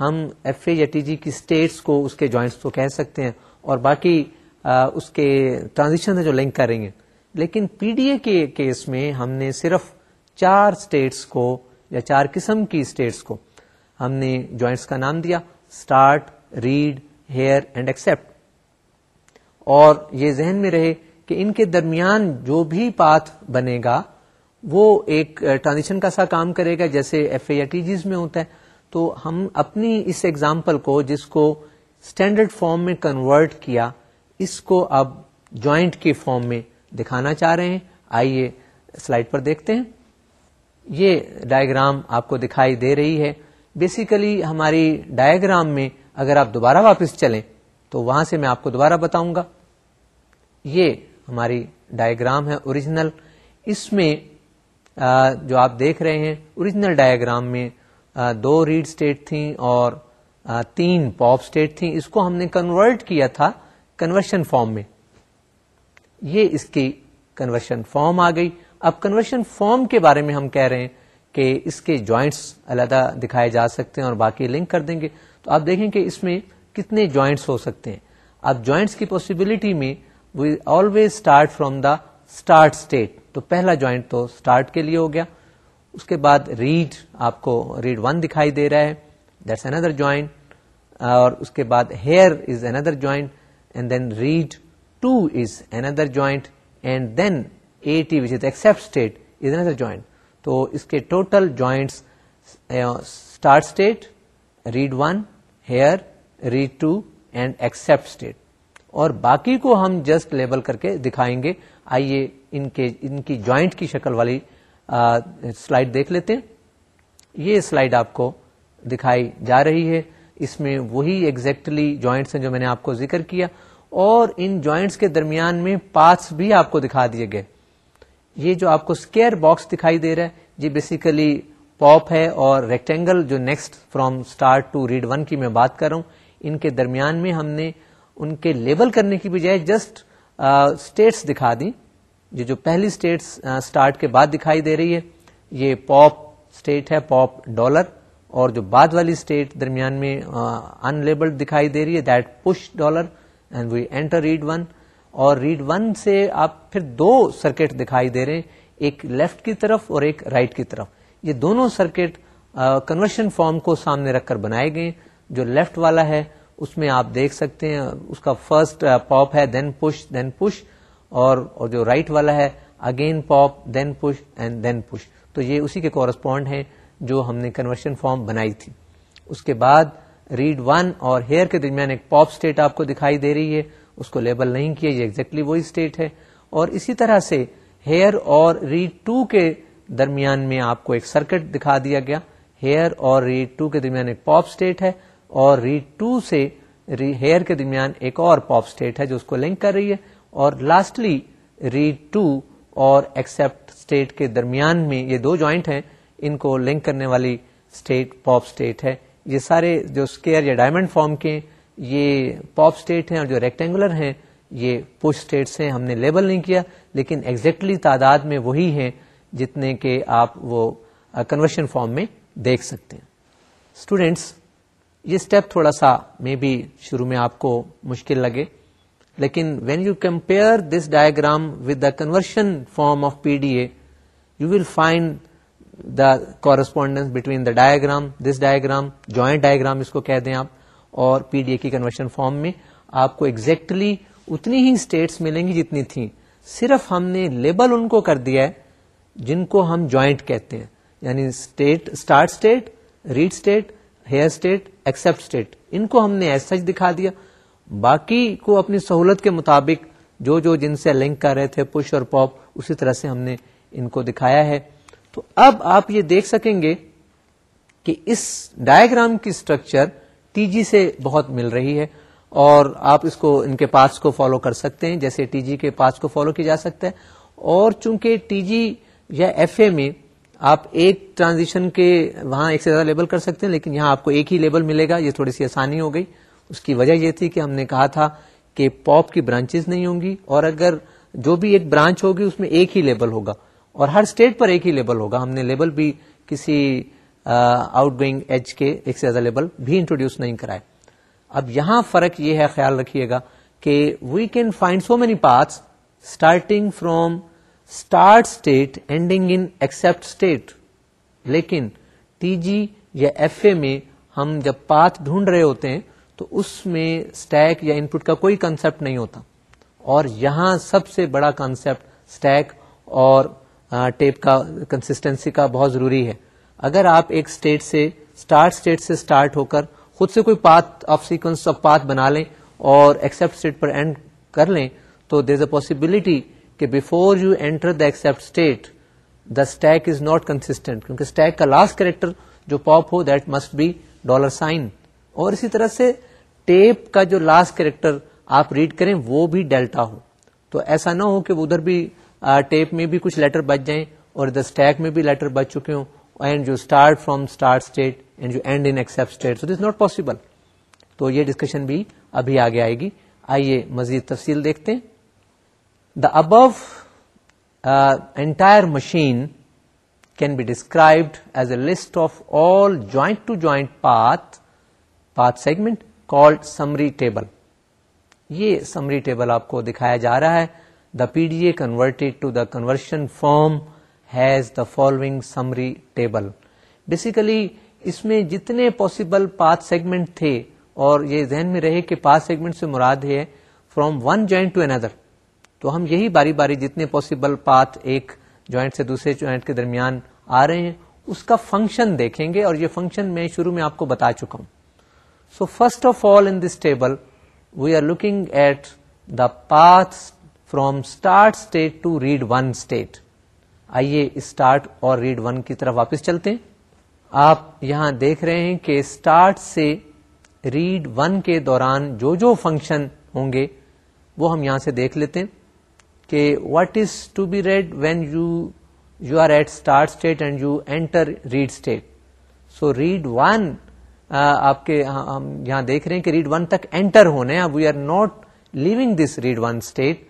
ہم ایف اے یا ٹی جی کی اسٹیٹس کو اس کے جوائنٹس کو کہہ سکتے ہیں اور باقی اس کے ٹرانزیشن جو لنک کریں گے لیکن پی ڈی اے کے کیس میں ہم نے صرف چار اسٹیٹس کو یا چار قسم کی اسٹیٹس کو ہم نے جوائنٹس کا نام دیا start read here and accept اور یہ ذہن میں رہے کہ ان کے درمیان جو بھی پاتھ بنے گا وہ ایک ٹرانزیشن کا سا کام کرے گا جیسے ایف اے ٹی جیز میں ہوتا ہے تو ہم اپنی اس ایگزامپل کو جس کو اسٹینڈرڈ فارم میں کنورٹ کیا اس کو اب جوائنٹ کے فارم میں دکھانا چاہ رہے ہیں آئیے سلائڈ پر دیکھتے ہیں یہ ڈائگرام آپ کو دکھائی دے رہی ہے بیسیکلی ہماری ڈائگرام میں اگر آپ دوبارہ واپس چلیں تو وہاں سے میں آپ کو دوبارہ بتاؤں گا یہ ہماری ڈائگرام ہے اوریجنل اس میں جو آپ دیکھ رہے ہیں اوریجنل ڈائگرام میں دو ریڈ اسٹیٹ تھیں اور تین پاپ اسٹیٹ تھیں اس کو ہم نے کنورٹ کیا تھا کنورشن فارم میں یہ اس کی کنورشن فارم آ گئی اب کنورشن فارم کے بارے میں ہم کہہ رہے ہیں کہ اس کے جوائنٹس علیحدہ دکھائے جا سکتے ہیں اور باقی لنک کر دیں گے تو آپ دیکھیں کہ اس میں کتنے جوائنٹس ہو سکتے ہیں اب جوائنٹس کی پاسبلٹی میں we always start from the start state تو پہلا جوائنٹ تو اسٹارٹ کے لیے ہو گیا اس کے بعد ریڈ آپ کو ریڈ ون دکھائی دے رہا ہے دیٹس اندر جوائنٹ اور اس کے بعد here is another joint and then read two is another joint and then A T which is is accept state joint تو اس کے total start state read one here read two and accept state اور باقی کو ہم just label کر کے دکھائیں گے آئیے ان کے ان کی جوائنٹ کی شکل والی سلائڈ دیکھ لیتے ہیں یہ سلائڈ آپ کو دکھائی جا رہی ہے اس میں وہی ایگزیکٹلی جوائنٹس ہیں جو میں نے آپ کو ذکر کیا اور ان جوائنٹس کے درمیان میں پاتھس بھی آپ کو دکھا دیے گئے یہ جو آپ کو اسکیئر باکس دکھائی دے رہا ہے یہ بیسیکلی پاپ ہے اور ریکٹینگل جو next from start to read one کی میں بات کر رہا ہوں ان کے درمیان میں ہم نے ان کے لیبل کرنے کی بجائے جسٹ اسٹیٹس دکھا دی یہ جو پہلی اسٹیٹس اسٹارٹ کے بعد دکھائی دے رہی ہے یہ پاپ اسٹیٹ ہے پاپ ڈالر اور جو بعد والی اسٹیٹ درمیان میں ان لیبلڈ دکھائی دے رہی ہے that push dollar and we enter read one اور ریڈ ون سے آپ پھر دو سرکٹ دکھائی دے رہے ایک لیفٹ کی طرف اور ایک رائٹ کی طرف یہ دونوں سرکٹ کنورشن فارم کو سامنے رکھ کر بنائے گئے جو لیفٹ والا ہے اس میں آپ دیکھ سکتے ہیں اس کا فرسٹ پاپ ہے دین پش دین پش اور جو رائٹ right والا ہے again pop then push and then push تو یہ اسی کے کورسپونڈ ہیں جو ہم نے کنورشن فارم بنائی تھی اس کے بعد ریڈ ون اور ہیئر کے درمیان ایک پاپ اسٹیٹ آپ کو دکھائی دے رہی ہے اس کو لیبل نہیں کیا یہ ایگزیکٹلی وہی اسٹیٹ ہے اور اسی طرح سے ہیئر اور ریڈ ٹو کے درمیان میں آپ کو ایک سرکٹ دکھا دیا گیا ہیئر اور ریڈ ٹو کے درمیان ایک پاپ اسٹیٹ ہے اور ریڈ ٹو سے ہیئر کے درمیان ایک اور پاپ اسٹیٹ ہے جو اس کو لنک کر رہی ہے اور لاسٹلی ریڈ ٹو اور ایکسپٹ اسٹیٹ کے درمیان میں یہ دو جوائنٹ ہیں ان کو لنک کرنے والی اسٹیٹ پاپ اسٹیٹ ہے یہ سارے جو اسکیئر یا ڈائمنڈ فارم کے یہ پاپ اسٹیٹ ہیں اور جو ریکٹینگولر ہیں یہ پوش اسٹیٹس ہیں ہم نے لیبل نہیں کیا لیکن ایگزیکٹلی exactly تعداد میں وہی ہیں جتنے کہ آپ وہ کنورشن فارم میں دیکھ سکتے ہیں اسٹوڈینٹس یہ اسٹیپ تھوڑا سا مے بی شروع میں آپ کو مشکل لگے لیکن when you compare this diagram with the conversion form of P D A you will find the correspondence between the diagram this diagram joint diagram اس کو کہہ دیں آپ اور پی ڈی اے کی کنورشن فارم میں آپ کو ایگزیکٹلی exactly اتنی ہی اسٹیٹس ملیں گی جتنی تھیں صرف ہم نے لیبل ان کو کر دیا ہے جن کو ہم جوائنٹ کہتے ہیں یعنی state start state read state here state accept state ان کو ہم نے ایس سچ دکھا دیا باقی کو اپنی سہولت کے مطابق جو جو جن سے لنک کر رہے تھے پش اور پاپ اسی طرح سے ہم نے ان کو دکھایا ہے تو اب آپ یہ دیکھ سکیں گے کہ اس ڈائگرام کی اسٹرکچر ٹی جی سے بہت مل رہی ہے اور آپ اس کو ان کے پاس کو فالو کر سکتے ہیں جیسے ٹی جی کے پاس کو فالو کیا جا سکتا ہے اور چونکہ ٹی جی یا ایف اے میں آپ ایک ٹرانزیشن کے وہاں ایک سے زیادہ لیبل کر سکتے ہیں لیکن یہاں آپ کو ایک ہی لیبل ملے گا یہ تھوڑی سی آسانی ہو گئی اس کی وجہ یہ تھی کہ ہم نے کہا تھا کہ پاپ کی برانچز نہیں ہوں گی اور اگر جو بھی ایک برانچ ہوگی اس میں ایک ہی لیبل ہوگا اور ہر اسٹیٹ پر ایک ہی لیبل ہوگا ہم نے لیبل بھی کسی آؤٹ گوئنگ ایج کے اویلیبل بھی انٹروڈیوس نہیں کرائے اب یہاں فرق یہ ہے خیال رکھیے گا کہ we can find so many parts starting from start state ending in accept state لیکن ٹی جی یا ایف اے میں ہم جب پاتھ ڈھونڈ رہے ہوتے ہیں تو اس میں اسٹیک یا ان پٹ کا کوئی کنسپٹ نہیں ہوتا اور یہاں سب سے بڑا کانسپٹ اسٹیک اور ٹیپ کا کنسٹینسی کا بہت ضروری ہے اگر آپ ایک اسٹیٹ سے اسٹارٹ اسٹیٹ سے اسٹارٹ ہو کر خود سے کوئی path of sequence of path بنا لیں اور ایکسپٹ اسٹیٹ پر اینڈ کر لیں تو دیر از اے پاسبلٹی کہ before you enter the accept state the stack is not constant کیونکہ اسٹیک کا لاسٹ کریکٹر جو pop who that must be dollar sign اور اسی طرح سے ٹیپ کا جو لاسٹ کریکٹر آپ ریڈ کریں وہ بھی ڈیلٹا ہو تو ایسا نہ ہو کہ ادھر بھی ٹیپ میں بھی کچھ لیٹر بچ جائیں اور دا اسٹیک میں بھی لیٹر بچ چکے ہوں and and and you you start start from state state so this not possible تو یہ ڈسکشن بھی ابھی آگے آئے گی آئیے مزید تفصیل دیکھتے ہیں the above entire machine can be described as a list of all joint to joint path path segment called summary table یہ سمری ٹیبل آپ کو دکھایا جا رہا ہے the P D A converted to the conversion form has the following summary table basically اس میں جتنے possible path segment تھے اور یہ ذہن میں رہے کہ پاتھ سیگمنٹ سے مراد ہے from one joint to another تو ہم یہی باری باری جتنے پاسبل پاتھ ایک جوائنٹ سے دوسرے جوائنٹ کے درمیان آ رہے ہیں اس کا فنکشن دیکھیں گے اور یہ فنکشن میں شروع میں آپ کو بتا چکا ہوں so first of all in this table we are looking at the path from start state to read one state آئیے اسٹارٹ اور ریڈ ون کی طرف واپس چلتے ہیں آپ یہاں دیکھ رہے ہیں کہ اسٹارٹ سے ریڈ ون کے دوران جو جو فنکشن ہوں گے وہ ہم یہاں سے دیکھ لیتے ہیں کہ what is to be read when you you are at start state and you enter read state so read one آپ کے ہاں، ہم یہاں دیکھ رہے ہیں کہ ریڈ ون تک اینٹر ہونے we are not leaving this read one state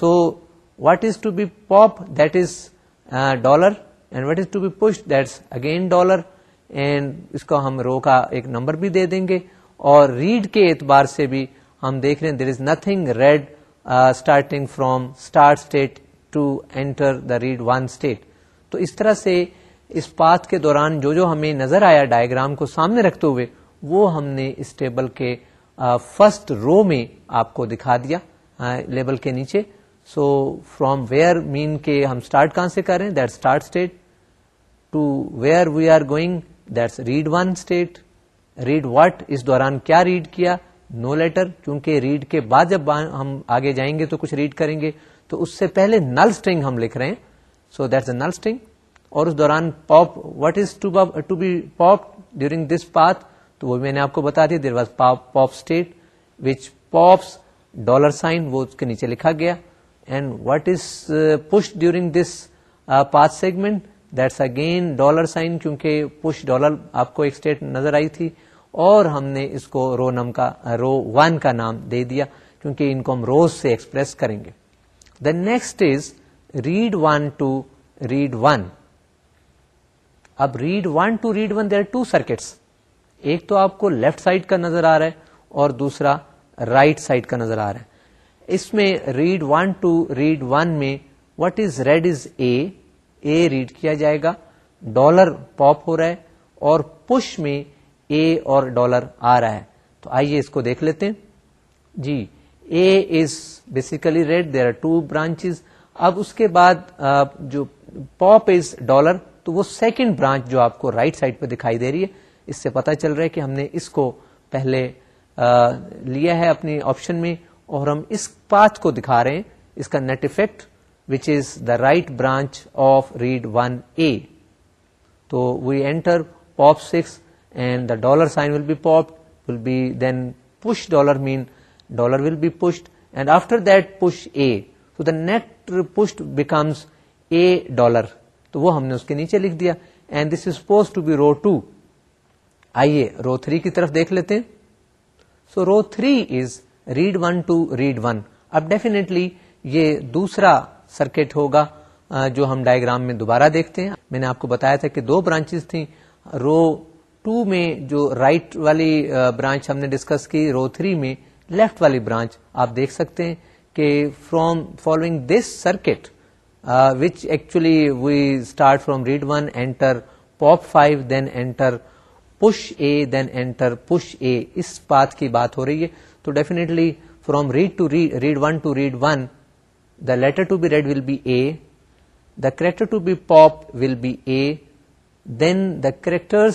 so what is to be pop that is dollar and what is to be that's again dollar and اس کو ہم رو کا ایک نمبر بھی دے دیں گے اور ریڈ کے اعتبار سے بھی ہم دیکھ رہے ہیں there is nothing read starting from start state to enter the read one state تو اس طرح سے اس پاتھ کے دوران جو جو ہمیں نظر آیا ڈائگرام کو سامنے رکھتے ہوئے وہ ہم نے اس ٹیبل کے فرسٹ رو میں آپ کو دکھا دیا لیبل کے نیچے سو فرام ویئر مین کے ہم اسٹارٹ کہاں سے کریں that start state to where we are going that's read one state read what اس دوران کیا ریڈ کیا نو لیٹر کیونکہ ریڈ کے بعد جب ہم آگے جائیں گے تو کچھ ریڈ کریں گے تو اس سے پہلے نل اسٹنگ ہم لکھ رہے ہیں so that's a null string اور اس دوران pop what is to be pop during this path تو وہ میں نے آپ کو بتا دیا there was pop state which pops dollar sign وہ اس کے نیچے لکھا گیا and what is push during this پانچ segment that's again dollar sign کیونکہ پش ڈالر آپ کو ایک اسٹیٹ نظر آئی تھی اور ہم نے اس کو رو نم کا رو ون کا نام دے دیا کیونکہ ان کو ہم روز سے ایکسپریس کریں گے the next is read one to read one اب read one to read one there two circuits ایک تو آپ کو لیفٹ سائڈ کا نظر آ رہا ہے اور دوسرا رائٹ right سائڈ کا نظر آ رہا ہے اس میں read one to read one میں what is read is a a read کیا جائے گا ڈالر پاپ ہو رہا ہے اور پش میں اے اور ڈالر آ رہا ہے تو آئیے اس کو دیکھ لیتے ہیں جی A is basically read there are two branch اب اس کے بعد جو پاپ از ڈالر تو وہ سیکنڈ برانچ جو آپ کو رائٹ سائڈ پہ دکھائی دے رہی ہے اس سے پتا چل رہا ہے کہ ہم نے اس کو پہلے لیا ہے اپنے آپشن میں اور ہم اس پاتھ کو دکھا رہے ہیں اس کا net effect which is the right branch of read one A تو we enter pop six and the dollar sign will be pop will be then push dollar mean dollar will be pushed and after that push A so the net pushed becomes a dollar تو وہ ہم نے اس کے نیچے لکھ دیا and this is supposed to be row two آئیے رو تھری کی طرف دیکھ لیتے ہیں so row three is read one to read one اب ڈیفینیٹلی یہ دوسرا سرکٹ ہوگا جو ہم ڈائگرام میں دوبارہ دیکھتے ہیں میں نے آپ کو بتایا تھا کہ دو برانچ تھیں رو ٹو میں جو رائٹ right والی برانچ ہم نے ڈسکس کی رو تھری میں لیفٹ والی برانچ آپ دیکھ سکتے ہیں کہ from following this circuit which actually we start from read one enter pop five then enter push a then enter push a اس بات کی بات ہو رہی ہے تو definitely from read to read read one to read one the letter to be read will be a the character to be pop will be a then the character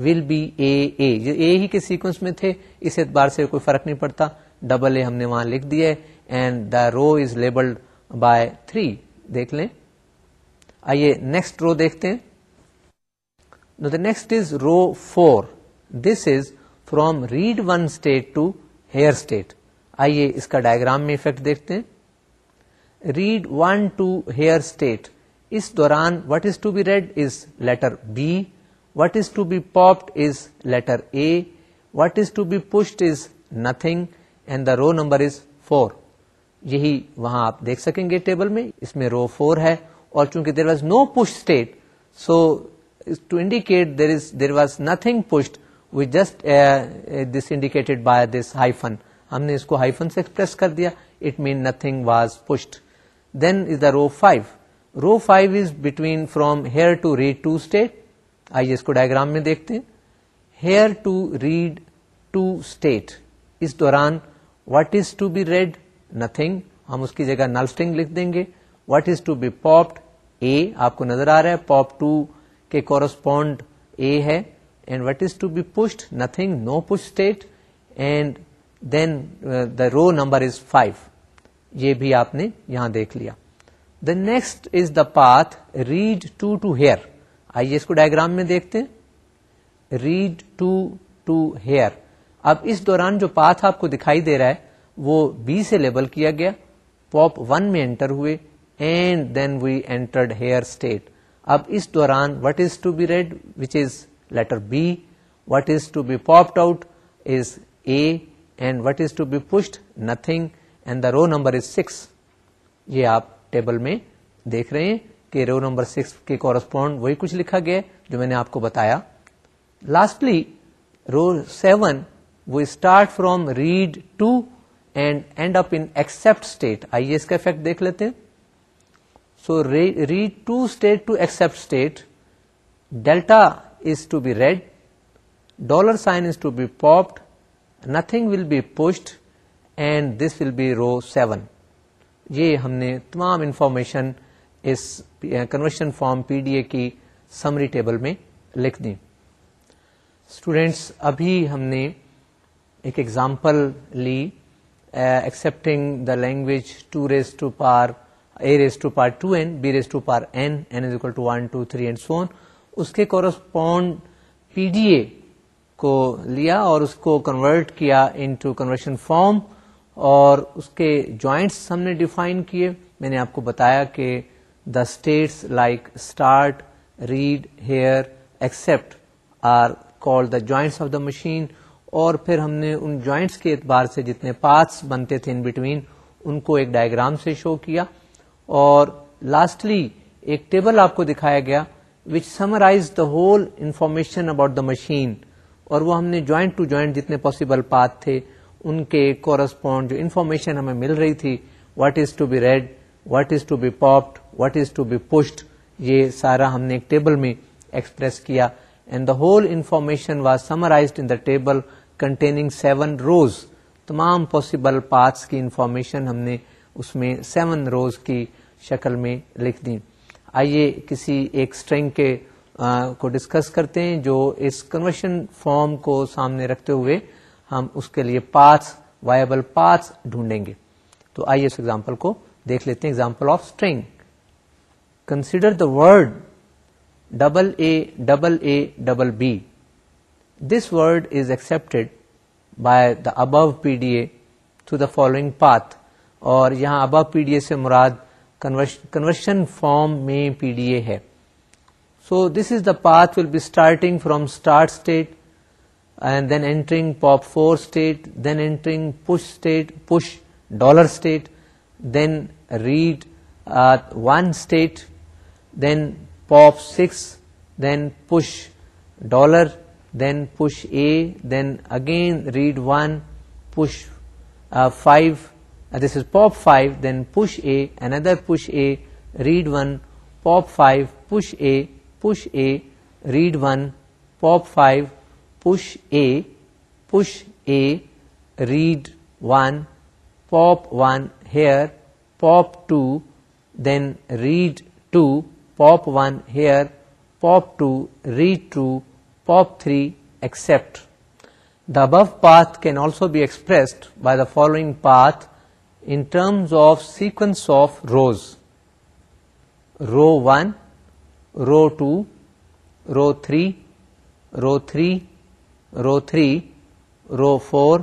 ہی کے sequence میں تھے اس اعتبار سے کوئی فرق نہیں پڑتا ڈبل اے ہم نے وہاں لکھ دی ہے and the row is labelled by three دیکھ لیں آئیے نیکسٹ رو دیکھتے ہیں next is row four this is from read one state to here state آئیے اس کا ڈائگرام میں افیکٹ دیکھتے ہیں read one to here state اس دوران what is to be read is letter b what is to be popped is letter a what is to be pushed is nothing and the row number is four یہی وہاں آپ دیکھ سکیں گے table میں اس میں رو فور ہے اور چونکہ there was no push state so to indicate there is there was nothing pushed we just this indicated by this hyphen ہم نے اس کو ہائیفن سے ایکسپریس کر دیا it mean nothing was pushed then is the row five row five is between from here to read two state آئیے اس کو ڈائگرام میں دیکھتے ہیں here to read two state اس دوران what is to be read nothing ہم اس کی جگہ نلسٹنگ لکھ دیں گے what is to be popped a آپ کو نظر آ رہا ہے پاپ ٹو کے کورسپونڈ اے ہے what is to be popped and then the row number بھی آپ نے یہاں دیکھ لیا the next is the read two to here آئیے اس کو ڈائگرام میں دیکھتے ہیں ریڈ ٹو ٹو ہیئر اب اس دوران جو پاتھ آپ کو دکھائی دے رہا ہے وہ بی سے لیبل کیا گیا پاپ ون میں انٹر ہوئے and then we entered here state اب اس دوران what is to be read which is letter b what is to be popped out is a what is to be پینڈ the row number میں دیکھ رہے ہیں کہ row number six کے correspond وہی کچھ لکھا گیا جو میں نے آپ کو بتایا lastly row seven start from read two and end up in accept state آئیے اس کا افیکٹ دیکھ لیتے ہیں so read state to accept state delta read dollar sign is to be popped nothing will be pushed and this will be row seven یہ ہم نے تمام information us conversion form P D A کی summary table میں لکھ دی students ابھی ہم نے ایک ایگزامپل لی accepting the language to raise to power a raise to power two n b raise to power n n is equal to one two three and so on اس کے correspond P D A کو لیا اور اس کو convert کیا into conversion form اور اس کے جوائنٹس ہم نے ڈیفائن کیے میں نے آپ کو بتایا کہ the states like start read here accept are call the joints of the machine اور پھر ہم نے ان جوائنٹس کے اعتبار سے جتنے پارٹس بنتے تھے ان بٹوین ان کو ایک ڈائگرام سے شو کیا اور لاسٹلی ایک ٹیبل آپ کو دکھایا گیا which summarise the whole information about the machine اور وہ ہم نے جوائنٹ ٹو جوائنٹ جتنے پاسبل پات تھے ان کے کورسپونڈ جو انفارمیشن ہمیں مل رہی تھی what is to be read what is to be popped what is to be pushed یہ سارا ہم نے ایک ٹیبل میں ایکسپریس کیا and the whole information was summarise in the table containing seven rows تمام پاسبل پاتس کی information ہم نے اس میں سیون روز کی شکل میں لکھ دی آئیے کسی ایک اسٹرنگ کے کو ڈسکس کرتے ہیں جو اس کنورشن فارم کو سامنے رکھتے ہوئے ہم اس کے لیے وائبل پارٹس ڈھونڈیں گے تو آئیے اس ایگزامپل کو دیکھ لیتے ہیں example of string consider the word double a a double double b this word is accepted by the above P D A to the following path اور یہاں ابو پی ڈی اے سے مراد conversion form میں P D A ہے so this is the path will be starting from start state and then entering pop four state then entering push state push dollar state then read one state then pop six then push dollar then push a then again read one push five This is pop 5, then push A, another push A, read 1, pop 5, push A, read 1, pop 5, push A, read 1, pop 1 here, pop 2, then read 2, pop 1 here, pop 2, read 2, pop 3, except. The above path can also be expressed by the following path terms of sequence of rows row one row two row three row three row three row four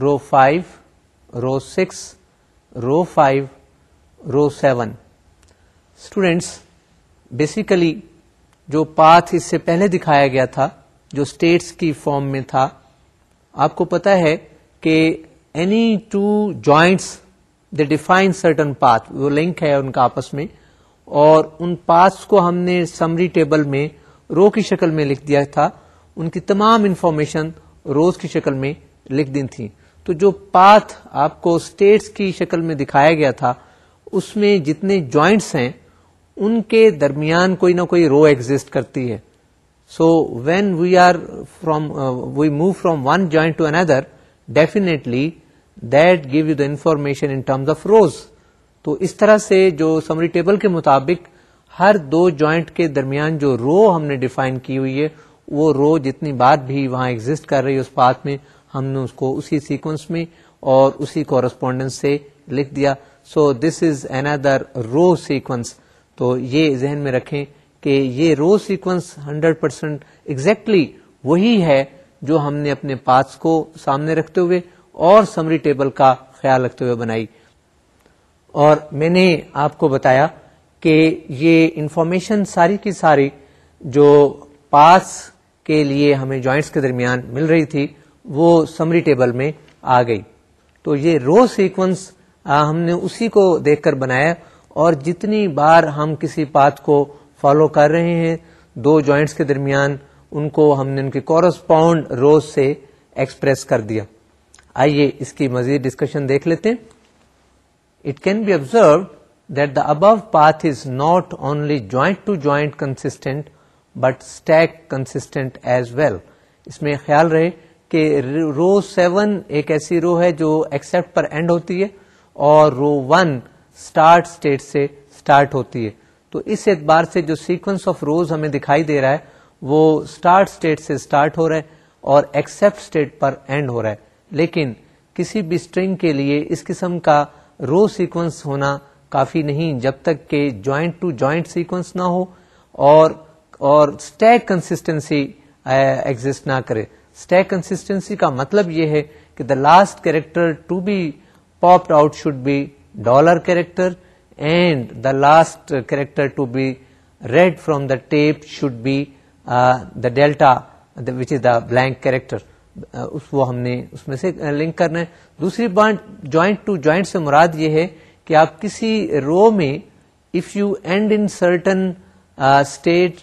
row five row six row five row seven students basically جو path اس سے پہلے دکھایا گیا تھا جو states کی form میں تھا آپ کو پتا ہے کہ any two joints they define certain path وہ لنک ہے ان کا آپس میں اور ان پاتھس کو ہم نے سمری ٹیبل میں رو کی شکل میں لکھ دیا تھا ان کی تمام انفارمیشن روز کی شکل میں لکھ دی تھی تو جو پاتھ آپ کو اسٹیٹس کی شکل میں دکھایا گیا تھا اس میں جتنے جوائنٹس ہیں ان کے درمیان کوئی نہ کوئی رو ایگزٹ کرتی ہے so when we are from we move from one joint to another definitely that give you the information in terms of rows تو اس طرح سے جو سمری ٹیبل کے مطابق ہر دو جوائنٹ کے درمیان جو رو ہم نے ڈیفائن کی ہوئی ہے وہ رو جتنی بات بھی وہاں ایگزٹ کر رہی ہے اس پات میں ہم نے اس کو اسی سیکوینس میں اور اسی کورسپونڈنس سے لکھ دیا so this is another row sequence تو یہ ذہن میں رکھیں کہ یہ row sequence hundred percent exactly وہی ہے جو ہم نے اپنے پاتس کو سامنے رکھتے ہوئے اور سمری ٹیبل کا خیال رکھتے ہوئے بنائی اور میں نے آپ کو بتایا کہ یہ انفارمیشن ساری کی ساری جو پاس کے لیے ہمیں جوائنٹس کے درمیان مل رہی تھی وہ سمری ٹیبل میں آ گئی تو یہ رو سیکونس ہم نے اسی کو دیکھ کر بنایا اور جتنی بار ہم کسی پات کو فالو کر رہے ہیں دو جوائنٹس کے درمیان ان کو ہم نے ان کے کورسپونڈ روز سے ایکسپریس کر دیا آئیے اس کی مزید ڈسکشن دیکھ لیتے ہیں it can be observe that the above path is not only joint to joint constant but stack constant as well اس میں خیال رہے کہ رو سیون ایک ایسی رو ہے جو ایکسپٹ پر اینڈ ہوتی ہے اور رو ون اسٹارٹ اسٹیٹ سے اسٹارٹ ہوتی ہے تو اس اعتبار سے جو سیکوینس آف روز ہمیں دکھائی دے رہا ہے وہ اسٹارٹ اسٹیٹ سے اسٹارٹ ہو رہا ہے اور ایکسپٹ اسٹیٹ پر اینڈ ہو رہا ہے لیکن کسی بھی اسٹرنگ کے لیے اس قسم کا رو سیکوینس ہونا کافی نہیں جب تک کہ جوائنٹ ٹو جوائنٹ سیکوینس نہ ہو اور اور اسٹیک کنسٹینسی ایگزٹ نہ کرے اسٹیک کنسٹینسی کا مطلب یہ ہے کہ the last character to be pop out should be dollar character and the last character to be read from the tape should be the delta which is the blank character اس وہ ہم نے اس میں سے لنک کرنا ہے دوسری joint to joint سے مراد یہ ہے کہ آپ کسی رو میں if you end in certain state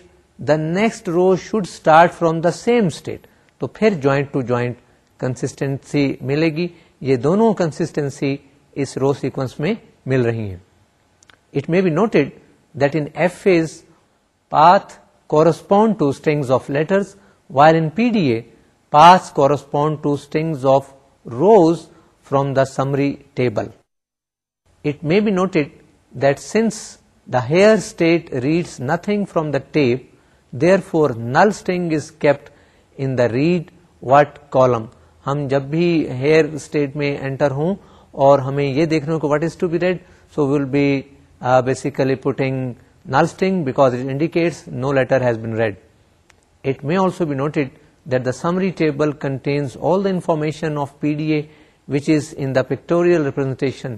the next row should start from the same state تو پھر جوائنٹ ٹو جوائنٹ کنسسٹینسی ملے گی یہ دونوں کنسٹینسی اس رو سیکوینس میں مل رہی ہیں it may be noted that in F is path correspond to string of letters where in P D A paths correspond to strings of rows from the summary table it may be noted that since the here state reads nothing from the tape therefore null string is kept in the read what column ہم جب بھی here state میں inter ہوں اور ہمیں یہ دیکھنے کو what is to be read so will be basically putting null string because it indicates no letter has been read it may also be noted summary table contains all the information of P D A which is in pictorial representation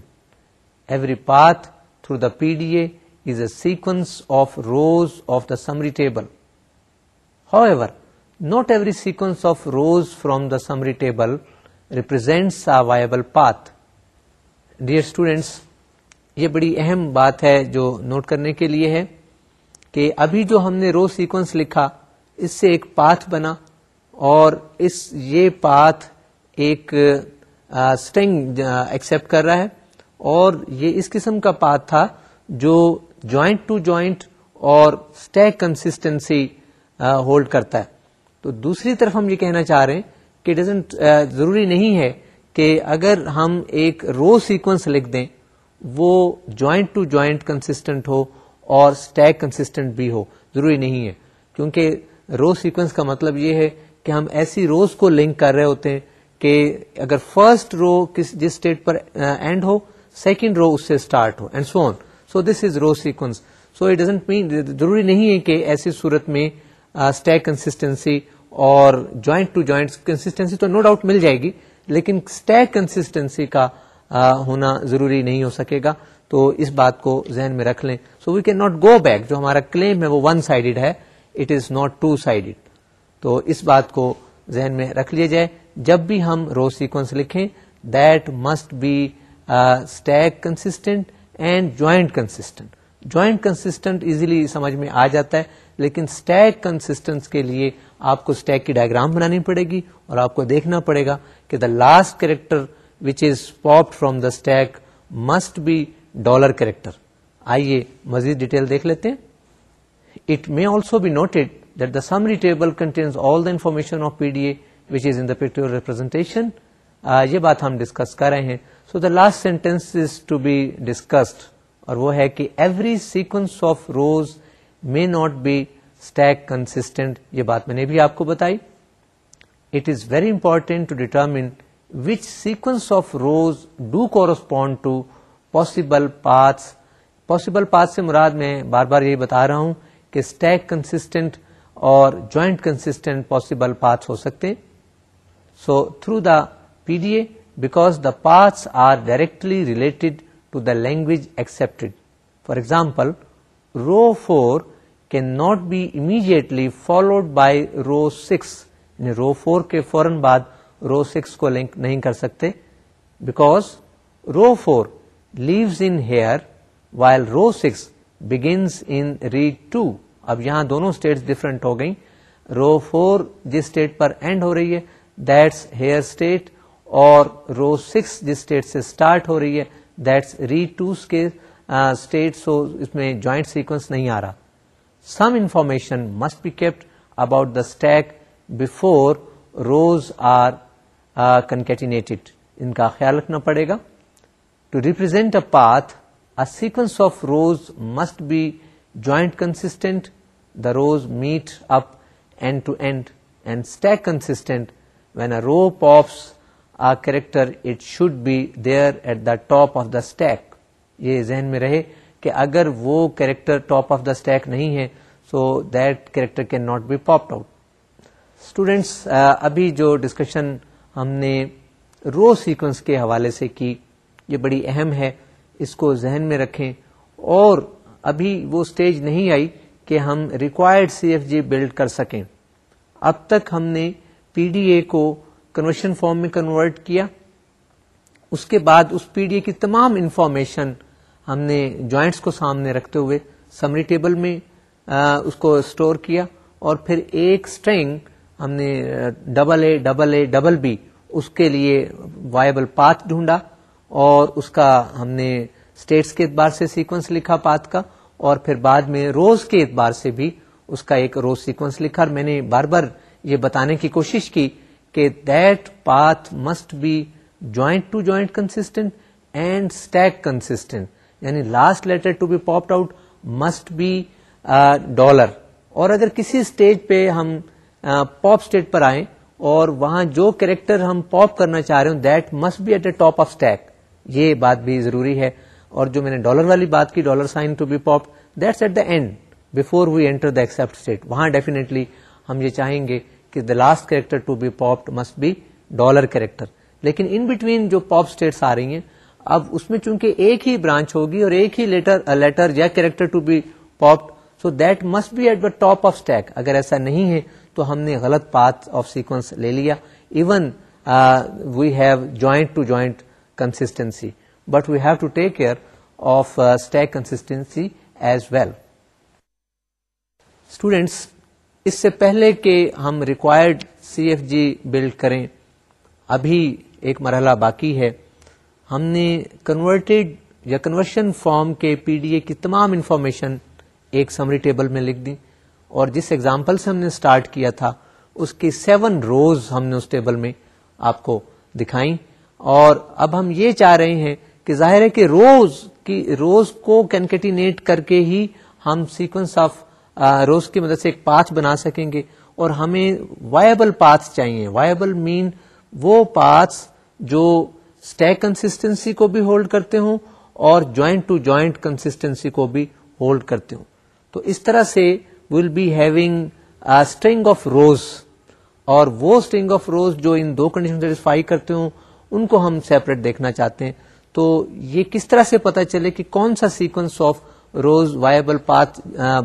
every path through the P D A is a sequence of rows of the summary table however not every sequence of rows from the summary table represents a viable path dear students یہ بڑی اہم بات ہے جو note کرنے کے لیے ہے کہ ابھی جو ہم نے رو سیکوینس لکھا اس سے ایک پاتھ بنا اور اس یہ پاتھ ایک اسٹنگ ایکسپٹ کر رہا ہے اور یہ اس قسم کا پات تھا جو جوائنٹ ٹو جوائنٹ اور اسٹیک کنسٹنسی ہولڈ کرتا ہے تو دوسری طرف ہم یہ کہنا چاہ رہے ہیں کہ ڈزنٹ ضروری نہیں ہے کہ اگر ہم ایک رو سیکوینس لکھ دیں وہ جوائنٹ ٹو جوائنٹ کنسسٹنٹ ہو اور اسٹیک کنسسٹنٹ بھی ہو ضروری نہیں ہے کیونکہ رو سیکوینس کا مطلب یہ ہے کہ ہم ایسی روز کو لنک کر رہے ہوتے ہیں کہ اگر فرسٹ رو جس اسٹیٹ پر اینڈ ہو سیکنڈ رو اس سے start who and so on so this is row sequence so it doesn't mean ضروری نہیں ہے کہ ایسی صورت میں اسٹیک کنسٹینسی اور جوائنٹ ٹو جوائنٹ کنسٹینسی تو نو ڈاؤٹ مل جائے گی لیکن اسٹیک کنسٹینسی کا ہونا ضروری نہیں ہو سکے گا تو اس بات کو ذہن میں رکھ لیں so we can not go back جو ہمارا کلیم ہے وہ ون سائڈیڈ ہے it is not two sided تو اس بات کو ذہن میں رکھ لیا جائے جب بھی ہم رو سیکوینس لکھیں that must be stack constant and joint constant joint constant easily سمجھ میں آ جاتا ہے لیکن اسٹیک کنسٹینس کے لیے آپ کو اسٹیک کی ڈائگرام بنانی پڑے گی اور آپ کو دیکھنا پڑے گا کہ the last character which is pop from the stack must be dollar character آئیے مزید ڈیٹیل دیکھ لیتے ہیں it may also be noted یہ بات ہم ڈسکس کر رہے ہیں سو لاسٹ سینٹینس اور sequence of rows do correspond to possible paths possible path سے مراد میں بار بار یہ بتا رہا ہوں کہ اسٹیک کنسٹینٹ اور جوائنٹ کنسٹینٹ پاسبل پارتس ہو سکتے so through the P D A because the paths are directly related to the language accepted for example row four can not be immediately followed by row six یعنی row four کے فوراً بعد row six کو link نہیں کر سکتے because row four leaves in here while row six begins in re two اب یہاں دونوں اسٹیٹس ڈفرینٹ ہو گئی رو فور جس اسٹیٹ پر اینڈ ہو رہی ہے دیٹس ہیئر اسٹیٹ اور رو سکس جس اسٹیٹ سے اسٹارٹ ہو رہی ہے دیٹس ری ٹو کے اسٹیٹ سو اس میں جوائنٹ سیکوینس نہیں آ رہا some information must be kept about the stack before rows are concatenated ان کا خیال رکھنا پڑے گا to represent a path sequence of rows must be joint constant the rows meet up end to end and stack constant when a row character it share at the top of the stack یہ ذہن میں رہے کہ اگر وہ character top of the stack نہیں ہے so character can not be out out students uh, ابھی جو ڈسکشن ہم نے رو سیکوینس کے حوالے سے کی یہ بڑی اہم ہے اس کو ذہن میں رکھیں اور ابھی وہ اسٹیج نہیں آئی کہ ہم required C F G build کر سکیں اب تک ہم نے پی ڈی اے کو کنورشن فارم میں کنورٹ کیا اس کے بعد اس پی ڈی اے کی تمام انفارمیشن ہم نے جوائنٹس کو سامنے رکھتے ہوئے سمری ٹیبل میں آ, اس کو اسٹور کیا اور پھر ایک اسٹرینگ ہم نے double A double A double B اس کے لیے وائبل پاتھ ڈھونڈا اور اس کا ہم نے اسٹیٹس کے اعتبار سے سیکوینس لکھا پاتھ کا اور پھر بعد میں روز کے اعتبار سے بھی اس کا ایک روز سیکوینس لکھا میں نے بار بار یہ بتانے کی کوشش کی کہ that path must be joint joint to end stack constant یعنی last letter to be pop out must be dollar اور اگر کسی اسٹیج پہ ہم uh, اسٹیج پر آئیں اور وہاں جو کریکٹر ہم پاپ کرنا چاہ رہے ہوں that must be at a top of stack یہ بات بھی ضروری ہے اور جو میں نے ڈالر والی بات کی dollar sign to be pop that's at the end before we enter the accept state وہاں ڈیفینیٹلی ہم یہ چاہیں گے کہ the last character to be popped must be dollar character لیکن ان بٹوین جو پاپ اسٹیٹس آ رہی ہیں اب اس میں چونکہ ایک ہی برانچ ہوگی اور ایک ہی لیٹر لیٹر uh, یا character to be popped so that must be at the top of stack اگر ایسا نہیں ہے تو ہم نے غلط پات سیکوینس لے لیا even we have joint to joint consistency but we have to take care of stack consistency as well students اس سے پہلے کہ ہم required C F G build کریں ابھی ایک مرحلہ باقی ہے ہم نے کنورٹیڈ یا کنورشن فارم کے پی ڈی اے کی تمام انفارمیشن ایک سمری ٹیبل میں لکھ دی اور جس ایگزامپل سے ہم نے اسٹارٹ کیا تھا اس کی سیون روز ہم نے اس ٹیبل میں آپ کو دکھائیں اور اب ہم یہ چاہ رہے ہیں کہ ظاہر ہے کہ روز کی روز کو کینکٹینیٹ کر کے ہی ہم سیکوینس آف روز کی مدد سے ایک پاتھ بنا سکیں گے اور ہمیں وائبل پاتھ چاہیے وائبل مین وہ پاتھ جو کو بھی ہولڈ کرتے ہوں اور جوائنٹ ٹو جوائنٹ کنسٹینسی کو بھی ہولڈ کرتے ہوں تو اس طرح سے will be having string of rows اور وہ اسٹرنگ آف روز جو ان دو کنڈیشن سیٹسفائی کرتے ہوں ان کو ہم سیپریٹ دیکھنا چاہتے ہیں تو یہ کس طرح سے پتا چلے کہ کون سا sequence of rows viable path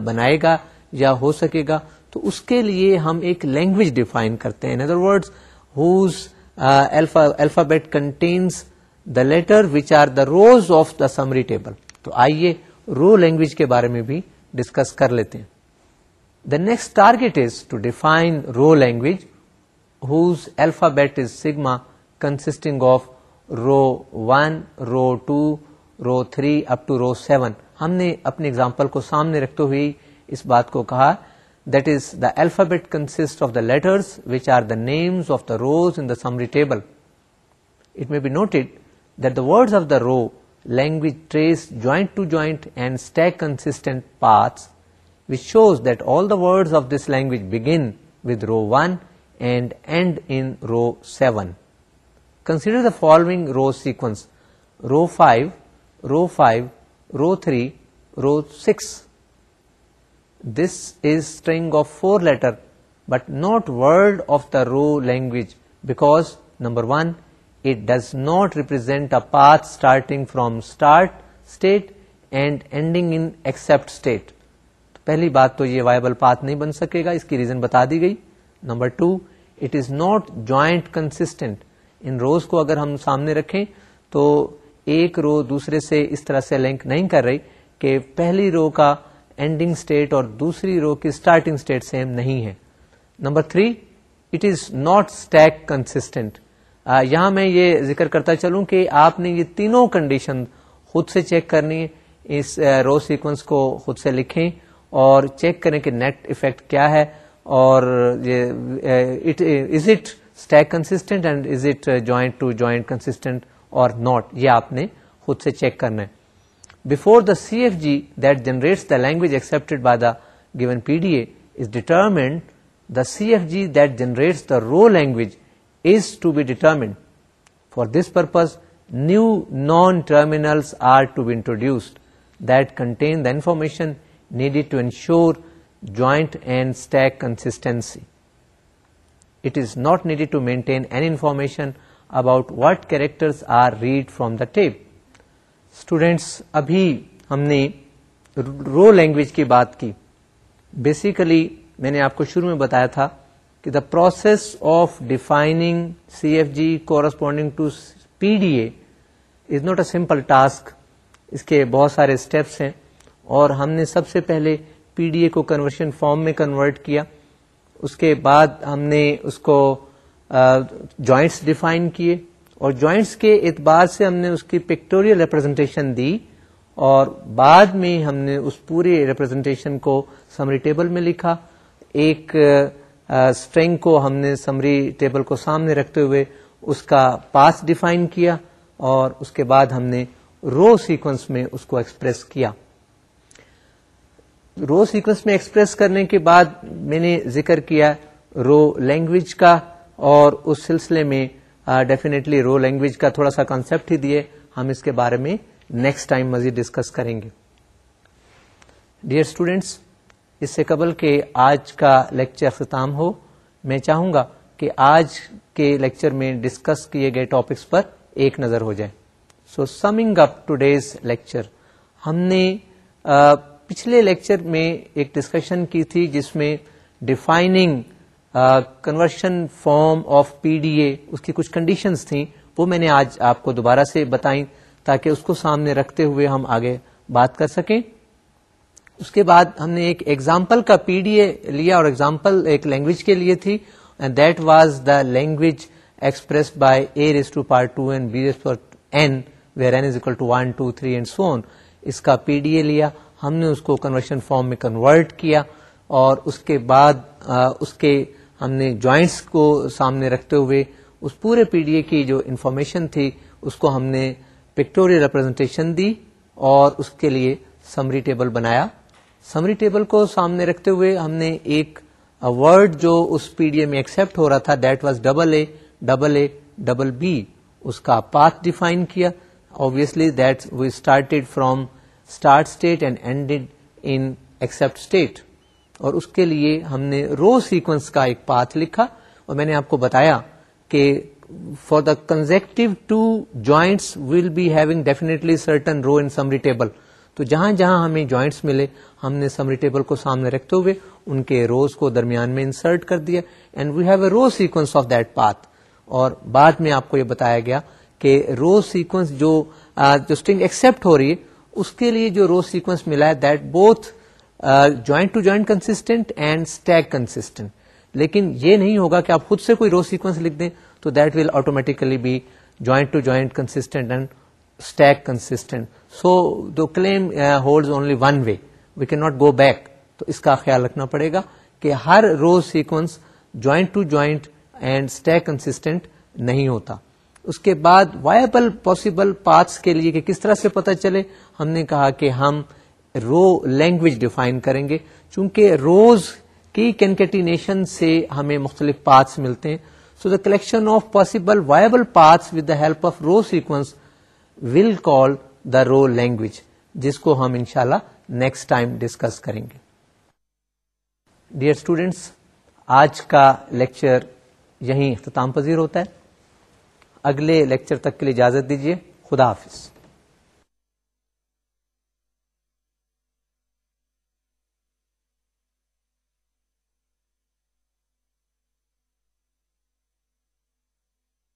بنائے گا یا ہو سکے گا تو اس کے لیے ہم ایک لینگویج ڈیفائن کرتے ہیں other whose alphabet contains the letter which are the rows of the summary table تو آئیے رو لینگویج کے بارے میں بھی ڈسکس کر لیتے ہیں the next target is to define row language whose alphabet is sigma consisting of row one row two row three up to row seven ہم نے اپنے اگزامپل کو سامنے رکھتے ہوئے اس بات کو کہا that is the alphabet consist of the letters which are the names of the rows in the summary table it may be noted that the words of the row language trace joint to joint and stack constant paths which shows that all the words of this language begin with row one and end in row seven consider the following row sequence row five row five row three row six this is string of four letter but not word of the row language because number one it does not represent a path starting from start state and ending in accept state پہلی بات تو یہ viable path نہیں بن سکے گا اس کی reason بتا دی گئی number two it is not joint constant in rows کو اگر ہم سامنے رکھیں تو ایک رو دوسرے سے اس طرح سے لنک نہیں کر رہی کہ پہلی رو کا اینڈنگ اسٹیٹ اور دوسری رو کی اسٹارٹنگ اسٹیٹ سیم نہیں ہے number three it is not stack constant یہاں میں یہ ذکر کرتا چلوں کہ آپ نے یہ تینوں کنڈیشن خود سے چیک کرنی ہے اس رو سیکوینس کو خود سے لکھیں اور چیک کریں کہ نیٹ افیکٹ کیا ہے اور is it stack constant and is it joint to joint constant اور ناٹ یہ آپ نے خود سے چیک کرنا ہے before the C F G that generates the language accepted by the given P D A is determined the C F G that generates the row language is to be determined for this purpose new non terminals are to be introduced that contain the information needed to ensure joint and stack consistency it needed to maintain to information about what about tape students ابھی ہم نے row language کی بات کی basically میں نے آپ کو شروع میں بتایا تھا کہ the process of the C F G corresponding to P D A is a a simple task اس کے بہت سارے اسٹیپس ہیں اور ہم نے سب سے پہلے پی ڈی اے کو کنورشن فارم میں کنورٹ کیا اس کے بعد ہم نے اس کو جوائنٹس ڈیفائن کیے اور جوائنٹس کے اعتبار سے ہم نے اس کی پکٹوریل ریپرزنٹیشن دی اور بعد میں ہم نے اس پورے ریپرزنٹیشن کو سمری ٹیبل میں لکھا ایک اسٹرنگ کو ہم نے سمری ٹیبل کو سامنے رکھتے ہوئے اس کا پاس ڈیفائن کیا اور اس کے بعد ہم نے رو سیکوینس میں اس کو ایکسپریس کیا رو سیکوینس میں ایکسپریس کرنے کے بعد میں نے ذکر کیا رو لینگویج کا اور اس سلسلے میں ڈیفینیٹلی رو لینگویج کا تھوڑا سا کانسیپٹ ہی دیے ہم اس کے بارے میں نیکسٹ ٹائم مزید ڈسکس کریں گے ڈیئر اسٹوڈینٹس اس سے قبل کے آج کا لیکچر اختتام ہو میں چاہوں گا کہ آج کے لیکچر میں ڈسکس کیے گئے ٹاپکس پر ایک نظر ہو جائے so summing up today's lecture ہم نے پچھلے لیکچر میں ایک ڈسکشن کی تھی جس میں defining conversion form of P D A اس کی کچھ کنڈیشنز تھیں وہ میں نے آج آپ کو دوبارہ سے بتائیں تاکہ اس کو سامنے رکھتے ہوئے ہم آگے بات کر سکیں اس کے بعد ہم نے ایک ایگزامپل کا پی ڈی اے لیا اور ایگزامپل ایک لینگویج کے لیے تھی and that was the language express by a part to and b raise base n where n is equal to two one three and so on اس کا P D A لیا ہم نے اس کو کنورشن فارم میں convert کیا اور اس کے بعد اس کے ہم نے جوائنٹس کو سامنے رکھتے ہوئے اس پورے پی ڈی اے کی جو انفارمیشن تھی اس کو ہم نے پکٹوریل ریپرزنٹیشن دی اور اس کے لیے سمری ٹیبل بنایا سمری ٹیبل کو سامنے رکھتے ہوئے ہم نے ایک ورڈ جو اس پی ڈی اے میں ایکسپٹ ہو رہا تھا that was double A double A double B اس کا پاتھ ڈیفائن کیا obviously that we started from start state state and ended in accept اور اس کے لیے ہم نے رو سیکوینس کا ایک پاتھ لکھا اور میں نے آپ کو بتایا کہ for the consecutive two will be having definitely certain row in summary table تو جہاں جہاں ہمیں جوائنٹس ملے ہم نے سمری ٹیبل کو سامنے رکھتے ہوئے ان کے روز کو درمیان میں انسرٹ کر دیا and we have a row sequence of that path اور بعد میں آپ کو یہ بتایا گیا کہ رو سیکوینس جو ایکسپٹ ہو رہی ہے اس کے لیے جو رو سیکوینس ملا ہے that both joint to joint constant and stack constant لیکن یہ نہیں ہوگا کہ آپ خود سے کوئی رو سیکوینس لکھ دیں تو that will automatically be joint to joint constant and stack constant so the claim holds only one way we can not go back تو اس کا خیال رکھنا پڑے گا کہ ہر row sequence joint to joint and stack constant نہیں ہوتا اس کے بعد وائبل پاسبل پارتس کے لیے کہ کس طرح سے پتہ چلے ہم نے کہا کہ ہم رو لینگویج ڈیفائن کریں گے چونکہ روز کی کینکٹینیشن سے ہمیں مختلف پارٹس ملتے ہیں so the collection of possible viable paths with the help of row sequence will call the row language جس کو ہم انشاءاللہ شاء نیکسٹ ٹائم ڈسکس کریں گے ڈیئر اسٹوڈینٹس آج کا لیکچر یہیں اختتام پذیر ہوتا ہے اگلے لیکچر تک کے لیے اجازت دیجیے خدا حافظ